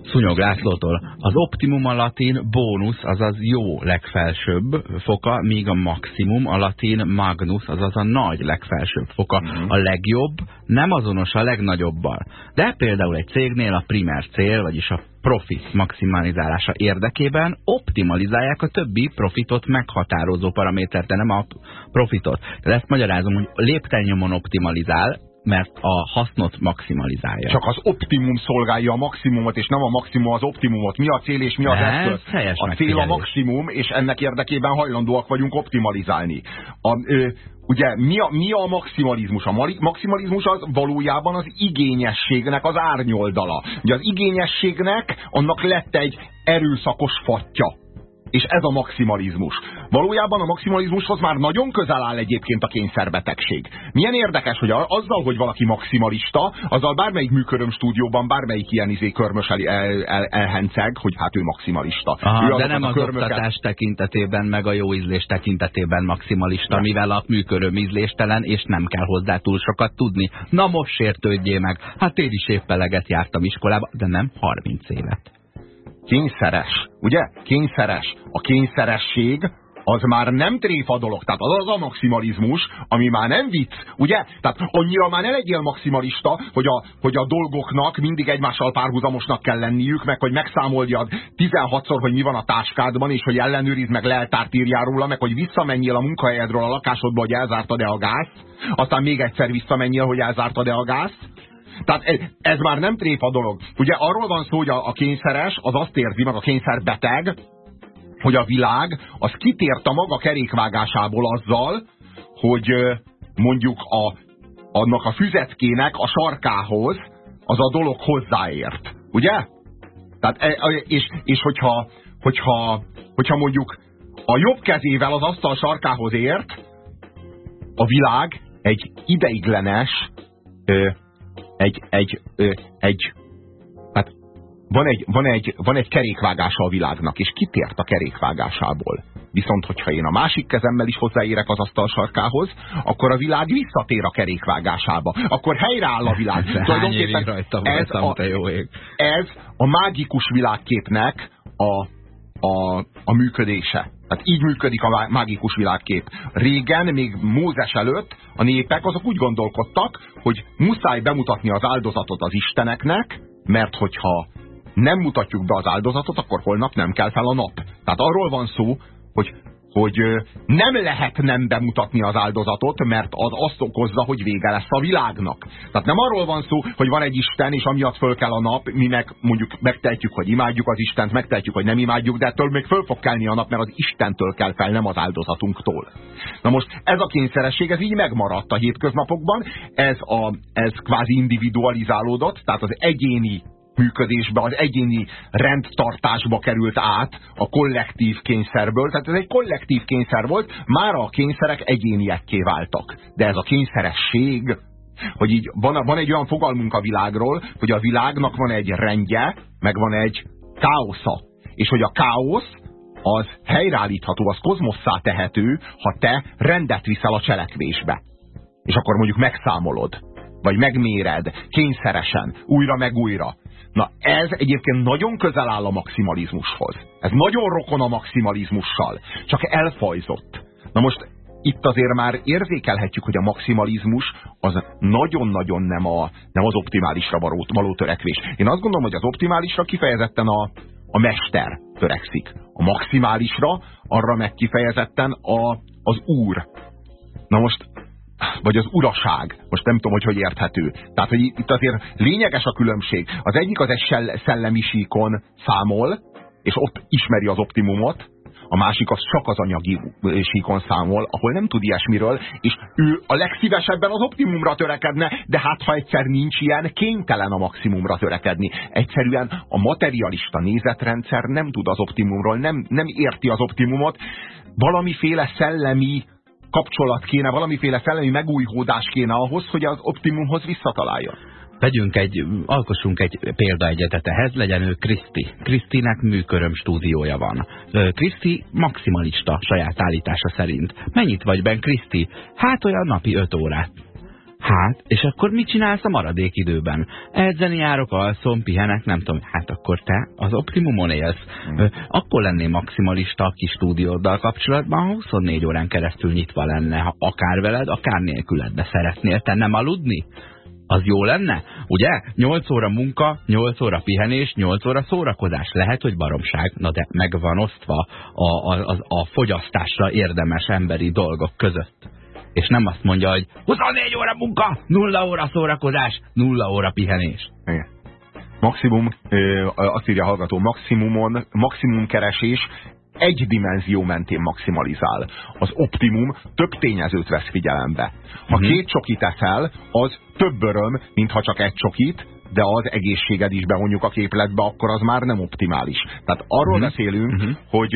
[SPEAKER 2] Szúnyog Lászlótól. Az optimum a latin bónusz, azaz jó legfelsőbb foka, míg a maximum a latin magnus, azaz a nagy legfelsőbb foka. Mhm. A legjobb nem azonos a legnagyobbal. De például egy cégnél a primer cél, vagyis a profit maximalizálása érdekében optimalizálják a többi profitot meghatározó paramétert, de nem a profitot. De ezt magyarázom, hogy léptennyomon optimalizál, mert a hasznot maximalizálja.
[SPEAKER 1] Csak az optimum szolgálja a maximumot, és nem a maximum az optimumot. Mi a cél és mi az eszköz? A cél a maximum, és ennek érdekében hajlandóak vagyunk optimalizálni. A, ö, ugye mi a, mi a maximalizmus? A maximalizmus az valójában az igényességnek az árnyoldala. Ugye az igényességnek annak lett egy erőszakos fatja és ez a maximalizmus. Valójában a maximalizmushoz már nagyon közel áll egyébként a kényszerbetegség. Milyen érdekes, hogy azzal, hogy valaki maximalista, azzal bármelyik műköröm stúdióban, bármelyik ilyen izé körmös el, el, el, elhenceg, hogy hát ő maximalista.
[SPEAKER 2] Aha, ő de nem az körmöket... oktatás tekintetében, meg a jó ízlés tekintetében maximalista, de. mivel a műköröm ízléstelen, és nem kell hozzá túl sokat tudni. Na most sértődjé meg. Hát én is épp eleget jártam iskolába, de nem 30 évet
[SPEAKER 1] kényszeres, ugye? Kényszeres. A kényszeresség az már nem tréfa dolog. Tehát az az a maximalizmus, ami már nem vicc, ugye? Tehát annyira már ne legyél maximalista, hogy a, hogy a dolgoknak mindig egymással párhuzamosnak kell lenniük, meg hogy megszámoljad 16-szor, hogy mi van a táskádban, és hogy ellenőrizd meg leltárt írjál róla, meg hogy visszamenjél a munkahelyedről a lakásodba, hogy elzártad-e a gázt, aztán még egyszer visszamenjél, hogy elzártad-e a gázt, tehát ez, ez már nem tréfa dolog. Ugye arról van szó, hogy a, a kényszeres az azt érzi, meg a kényszer beteg, hogy a világ az kitért a maga kerékvágásából azzal, hogy mondjuk a, annak a füzetkének a sarkához az a dolog hozzáért. Ugye? Tehát, e, és, és hogyha, hogyha, hogyha mondjuk a jobb kezével az asztal sarkához ért, a világ egy ideiglenes egy, egy, ö, egy hát van egy, van, egy, van egy kerékvágása a világnak, és kitért a kerékvágásából. Viszont, hogyha én a másik kezemmel is hozzáérek az asztal sarkához, akkor a világ visszatér a kerékvágásába. Akkor helyreáll a világ.
[SPEAKER 2] Tulajdonképpen ez, a, jó ég.
[SPEAKER 1] ez a mágikus világképnek a, a, a működése. Tehát így működik a mágikus világkép. Régen, még Mózes előtt a népek azok úgy gondolkodtak, hogy muszáj bemutatni az áldozatot az isteneknek, mert hogyha nem mutatjuk be az áldozatot, akkor holnap nem kell fel a nap. Tehát arról van szó, hogy hogy nem lehet nem bemutatni az áldozatot, mert az azt okozza, hogy vége lesz a világnak. Tehát nem arról van szó, hogy van egy Isten, és amiatt föl kell a nap, mi meg mondjuk megtehetjük, hogy imádjuk az Istent, megtehetjük, hogy nem imádjuk, de ettől még föl fog kelni a nap, mert az Istentől kell fel, nem az áldozatunktól. Na most ez a kényszeresség, ez így megmaradt a hétköznapokban, ez, a, ez kvázi individualizálódott, tehát az egyéni működésbe, az egyéni rendtartásba került át a kollektív kényszerből. Tehát ez egy kollektív kényszer volt, már a kényszerek egyéniekké váltak. De ez a kényszeresség, hogy így van, van egy olyan fogalmunk a világról, hogy a világnak van egy rendje, meg van egy káosza. És hogy a káosz az helyreállítható, az kozmosszá tehető, ha te rendet viszel a cselekvésbe. és akkor mondjuk megszámolod, vagy megméred, kényszeresen, újra meg újra. Na ez egyébként nagyon közel áll a maximalizmushoz. Ez nagyon rokon a maximalizmussal, csak elfajzott. Na most itt azért már érzékelhetjük, hogy a maximalizmus az nagyon-nagyon nem, a, nem az optimálisra való, való törekvés. Én azt gondolom, hogy az optimálisra kifejezetten a, a mester törekszik. A maximálisra arra meg kifejezetten a, az úr. Na most vagy az uraság. Most nem tudom, hogy hogy érthető. Tehát, hogy itt azért lényeges a különbség. Az egyik az egy szellemi síkon számol, és ott ismeri az optimumot, a másik az csak az anyagi síkon számol, ahol nem tud ilyesmiről, és ő a legszívesebben az optimumra törekedne, de hát ha egyszer nincs ilyen, kénytelen a maximumra törekedni. Egyszerűen a materialista nézetrendszer nem tud az optimumról, nem, nem érti az optimumot, valamiféle szellemi kapcsolat kéne, valamiféle szellemi megújhódás kéne ahhoz, hogy az optimumhoz visszataláljon.
[SPEAKER 2] Vegyünk egy, alkossunk egy példaegyetet ehhez, legyen ő Kriszti. Krisztinek műköröm stúdiója van. Kriszti maximalista saját állítása szerint. Mennyit vagy ben Kriszti? Hát olyan napi 5 órát. Hát, és akkor mit csinálsz a maradék időben? Edzeni járok, alszom, pihenek, nem tudom. Hát akkor te az optimumon élsz. Hmm. Akkor lennél maximalista a kis stúdióddal kapcsolatban, ha 24 órán keresztül nyitva lenne, ha akár veled, akár nélküled, de szeretnél te nem aludni? Az jó lenne? Ugye? 8 óra munka, 8 óra pihenés, 8 óra szórakozás. Lehet, hogy baromság, na de meg van osztva a, a, a, a fogyasztásra érdemes emberi dolgok között. És nem azt mondja, hogy 24 óra munka, 0 óra szórakozás, 0 óra pihenés.
[SPEAKER 1] Igen. Maximum, azt írja a hallgató, maximumon, maximum keresés egy dimenzió mentén maximalizál. Az optimum több tényezőt vesz figyelembe. Ha. -huh. két csokit eszel, az több öröm, mint ha csak egy csokit, de az egészséged is bevonjuk a képletbe, akkor az már nem optimális. Tehát arról mhm. beszélünk, mhm. -huh. hogy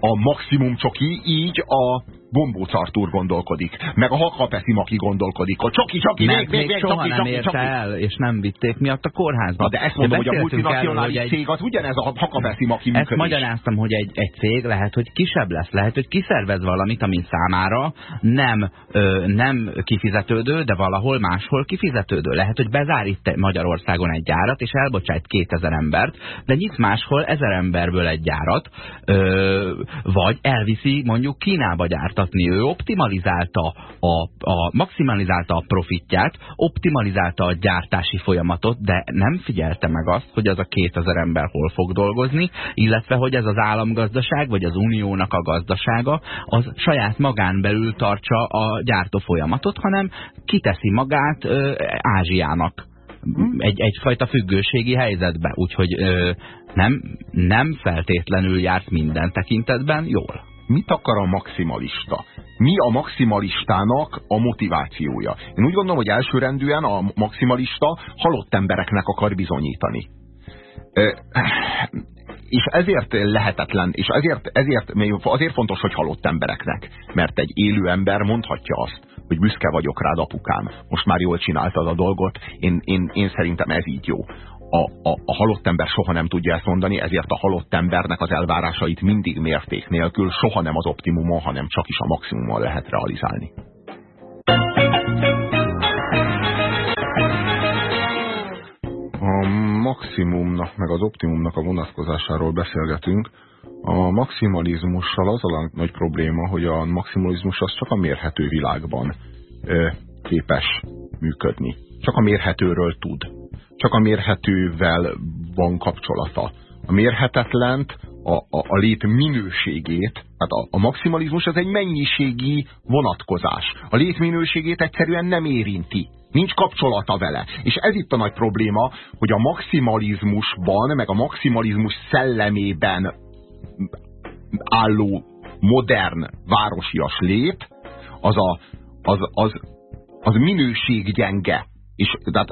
[SPEAKER 1] a maximum csoki így a Gombóc Artúr gondolkodik, meg a Hakapeszi Maki gondolkodik, a csoki, csoki,
[SPEAKER 2] még, még, még, soha csoki, nem érte csoki. el, és nem vitték miatt a kórházba.
[SPEAKER 1] Na de ezt mondom, hogy a multinacionális egy... cég az ugyanez a Hakapeszi Maki
[SPEAKER 2] működés. Ezt magyaráztam, hogy egy, egy cég lehet, hogy kisebb lesz, lehet, hogy kiszervez valamit, ami számára nem, ö, nem kifizetődő, de valahol máshol kifizetődő. Lehet, hogy bezár itt Magyarországon egy gyárat, és elbocsájt 2000 embert, de nyit máshol ezer emberből egy gyárat, ö, vagy elviszi mondjuk Kínába gyárt változtatni. Ő optimalizálta a, a, maximalizálta a profitját, optimalizálta a gyártási folyamatot, de nem figyelte meg azt, hogy az a 2000 ember hol fog dolgozni, illetve hogy ez az államgazdaság, vagy az uniónak a gazdasága, az saját magán belül tartsa a gyártó folyamatot, hanem kiteszi magát ö, Ázsiának egy, egyfajta függőségi helyzetbe, úgyhogy ö, nem, nem feltétlenül járt minden tekintetben jól
[SPEAKER 1] mit akar a maximalista? Mi a maximalistának a motivációja? Én úgy gondolom, hogy elsőrendűen a maximalista halott embereknek akar bizonyítani. És ezért lehetetlen, és ezért, ezért azért fontos, hogy halott embereknek. Mert egy élő ember mondhatja azt, hogy büszke vagyok rád apukám, most már jól csináltad a dolgot, én, én, én szerintem ez így jó a, a, a halott ember soha nem tudja ezt mondani, ezért a halott embernek az elvárásait mindig mérték nélkül, soha nem az optimumon, hanem csak is a maximumon lehet realizálni. Maximumnak meg az optimumnak a vonatkozásáról beszélgetünk. A maximalizmussal az a nagy probléma, hogy a maximalizmus az csak a mérhető világban képes működni. Csak a mérhetőről tud csak a mérhetővel van kapcsolata. A mérhetetlent, a, a, a lét minőségét, tehát a, a maximalizmus az egy mennyiségi vonatkozás. A lét minőségét egyszerűen nem érinti. Nincs kapcsolata vele. És ez itt a nagy probléma, hogy a maximalizmusban, meg a maximalizmus szellemében álló modern városias lét, az, a, az, az, az minőséggyenge. És tehát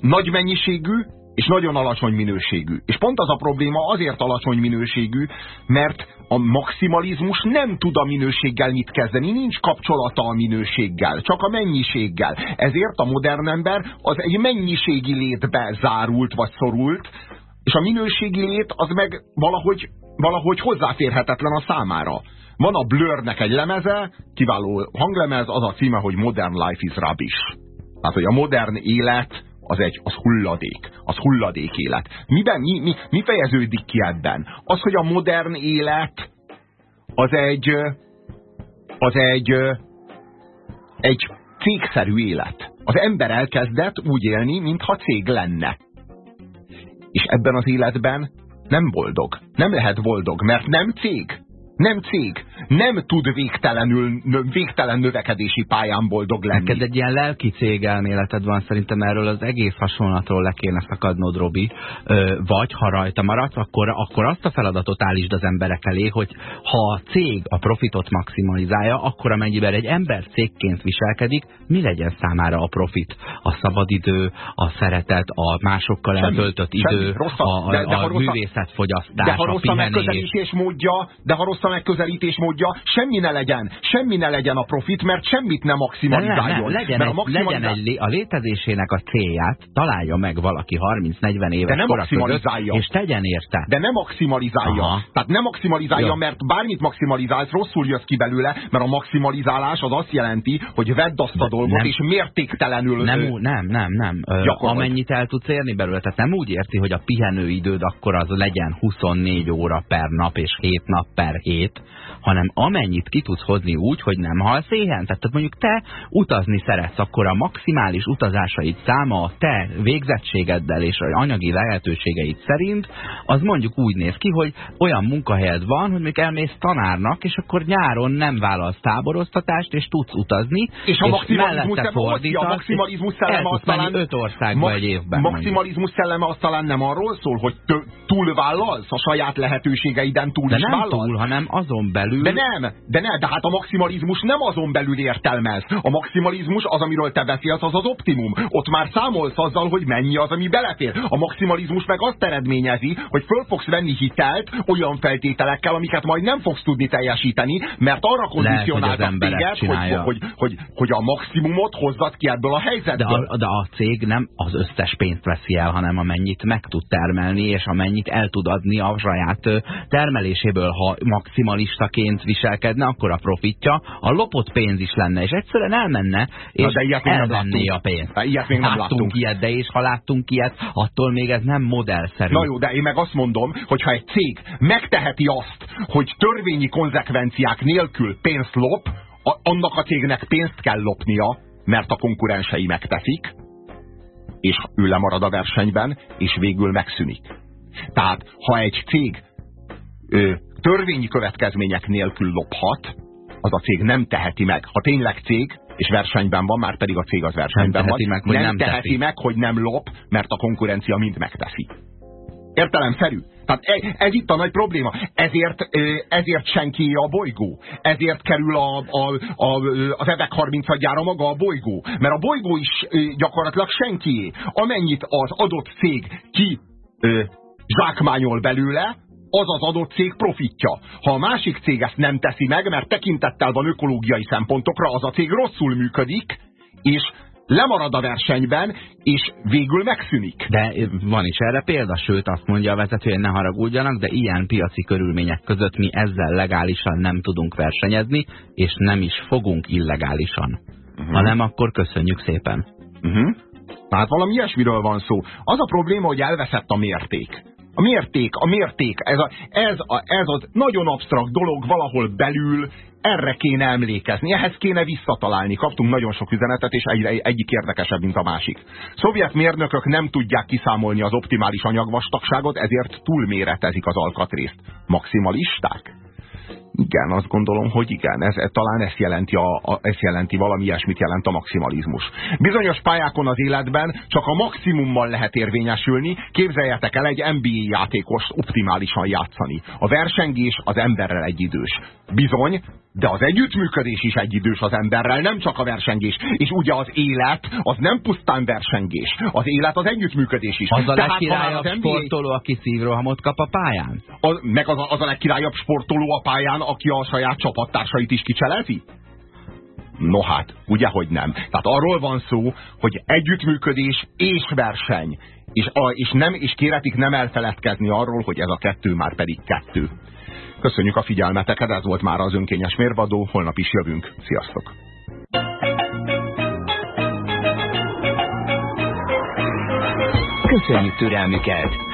[SPEAKER 1] nagy mennyiségű, és nagyon alacsony minőségű. És pont az a probléma azért alacsony minőségű, mert a maximalizmus nem tud a minőséggel mit kezdeni, nincs kapcsolata a minőséggel, csak a mennyiséggel. Ezért a modern ember az egy mennyiségi létbe zárult vagy szorult, és a minőségi lét az meg valahogy, valahogy hozzáférhetetlen a számára. van a Blurnek egy lemeze, kiváló hanglemez, az a címe, hogy Modern Life is Rubbish. Tehát, hogy a modern élet az egy az hulladék. Az hulladék élet. Miben, mi, mi, mi fejeződik ki ebben? Az, hogy a modern élet az egy az egy egy cégszerű élet. Az ember elkezdett úgy élni, mintha cég lenne. És ebben az életben nem boldog. Nem lehet boldog, mert nem cég. Nem cég. Nem tud végtelenül, végtelen növekedési pályán boldog lenni.
[SPEAKER 2] Neked egy ilyen lelki cég elméleted van, szerintem erről az egész hasonlatról le kéne szakadnod, Robi. Vagy ha rajta maradsz, akkor, akkor azt a feladatot állítsd az emberek elé, hogy ha a cég a profitot maximalizálja, akkor amennyiben egy ember cégként viselkedik, mi legyen számára a profit? A szabadidő, a szeretet, a másokkal semmi, eltöltött semmi, idő, rossz, a, a, de, de a művészetfogyasztás,
[SPEAKER 1] de ha rossz a megközelítés módja, de ha rossz a megközelítés módja, semmi ne legyen, semmi ne legyen a profit, mert semmit nem maximalizáljon.
[SPEAKER 2] Ne, ne, legyen,
[SPEAKER 1] mert
[SPEAKER 2] egy, a legyen egy, a létezésének a célját, találja meg valaki 30-40 éves de nem maximalizálja. Között, és tegyen érte.
[SPEAKER 1] De nem maximalizálja. Aha. Tehát nem maximalizálja, Jó. mert bármit maximalizálsz, rosszul jössz ki belőle, mert a maximalizálás az azt jelenti, hogy vedd azt a dolgot, nem. és mértéktelenül...
[SPEAKER 2] Nem, nem, nem, nem. Amennyit el tudsz érni belőle. Tehát nem úgy érti, hogy a pihenőidőd akkor az legyen 24 óra per nap, és 7 nap per hét hét, hanem amennyit ki tudsz hozni úgy, hogy nem halsz éhen. Tehát mondjuk te utazni szeretsz, akkor a maximális utazásaid száma a te végzettségeddel és a anyagi lehetőségeid szerint, az mondjuk úgy néz ki, hogy olyan munkahelyed van, hogy mondjuk elmész tanárnak, és akkor nyáron nem vállalsz táboroztatást, és tudsz utazni,
[SPEAKER 1] és, a és fordítasz, a maximalizmus szelleme
[SPEAKER 2] az talán öt országba egy évben.
[SPEAKER 1] Maximalizmus szelleme az talán nem arról szól, hogy túlvállalsz a saját lehetőségeiden túl
[SPEAKER 2] de
[SPEAKER 1] is
[SPEAKER 2] nem
[SPEAKER 1] vállalsz?
[SPEAKER 2] túl, hanem azon belül...
[SPEAKER 1] De nem, de nem, de hát a maximalizmus nem azon belül értelmez. A maximalizmus az, amiről te beszélsz, az az optimum. Ott már számolsz azzal, hogy mennyi az, ami belefér. A maximalizmus meg azt eredményezi, hogy föl fogsz venni hitelt olyan feltételekkel, amiket majd nem fogsz tudni teljesíteni, mert arra kondicionáltak téged, hogy, hogy, hogy, hogy a maximumot hozzad ki ebből a helyzetből.
[SPEAKER 2] De a, de a cég nem az összes pénzt veszi el, hanem amennyit meg tud termelni, és amennyit el tud adni a saját termeléséből, ha maximalistaként viselkedne, akkor a profitja a lopott pénz is lenne, és egyszerűen elmenne, és de ilyet elvenné a pénzt.
[SPEAKER 1] De ilyet még nem láttunk.
[SPEAKER 2] láttunk ilyet, de és ha láttunk ilyet, attól még ez nem modellszerű.
[SPEAKER 1] Na jó, de én meg azt mondom, hogy ha egy cég megteheti azt, hogy törvényi konzekvenciák nélkül pénzt lop, a, annak a cégnek pénzt kell lopnia, mert a konkurensei megteszik, és ő lemarad a versenyben, és végül megszűnik. Tehát, ha egy cég ö, törvényi következmények nélkül lophat, az a cég nem teheti meg. Ha tényleg cég, és versenyben van, már pedig a cég az versenyben
[SPEAKER 2] nem van, meg,
[SPEAKER 1] nem,
[SPEAKER 2] nem
[SPEAKER 1] teheti
[SPEAKER 2] teszi.
[SPEAKER 1] meg, hogy nem lop, mert a konkurencia mind megteszi. Értelemszerű. Tehát ez, ez itt a nagy probléma. Ezért, ezért senki a bolygó. Ezért kerül a, a, a, az ebek 30 gyára maga a bolygó. Mert a bolygó is gyakorlatilag senkié. Amennyit az adott cég ki zsákmányol belőle, az az adott cég profitja. Ha a másik cég ezt nem teszi meg, mert tekintettel van ökológiai szempontokra, az a cég rosszul működik, és lemarad a versenyben, és végül megszűnik.
[SPEAKER 2] De van is erre példa, sőt azt mondja a vezető, hogy ne haragudjanak, de ilyen piaci körülmények között mi ezzel legálisan nem tudunk versenyezni, és nem is fogunk illegálisan. Uh mhm. -huh. Ha nem, akkor köszönjük szépen.
[SPEAKER 1] Uh mhm. -huh. Tehát valami ilyesmiről van szó. Az a probléma, hogy elveszett a mérték. A mérték, a mérték, ez, a, ez, a, ez az nagyon absztrakt dolog valahol belül, erre kéne emlékezni, ehhez kéne visszatalálni. Kaptunk nagyon sok üzenetet, és egy, egyik érdekesebb, mint a másik. Szovjet mérnökök nem tudják kiszámolni az optimális anyagvastagságot, ezért túlméretezik az alkatrészt. Maximalisták? Igen, azt gondolom, hogy igen. Ez, talán ezt jelenti, a, a, ezt jelenti, valami ilyesmit jelent a maximalizmus. Bizonyos pályákon az életben csak a maximummal lehet érvényesülni. Képzeljetek el egy NBA játékos optimálisan játszani. A versengés az emberrel egyidős. Bizony, de az együttműködés is egyidős az emberrel, nem csak a versengés. És ugye az élet az nem pusztán versengés. Az élet az együttműködés is.
[SPEAKER 2] Az a legkirályabb NBA... sportoló, aki szívrohamot kap a pályán?
[SPEAKER 1] Az, meg az a, az a legkirályabb sportoló a pályán, aki a saját csapattársait is kicselezi? No hát, ugye, hogy nem. Tehát arról van szó, hogy együttműködés és verseny. És, a, és, nem, és kéretik nem elfeledkezni arról, hogy ez a kettő már pedig kettő. Köszönjük a figyelmeteket, ez volt már az önkényes mérvadó, holnap is jövünk. Sziasztok!
[SPEAKER 3] Köszönjük türelmüket!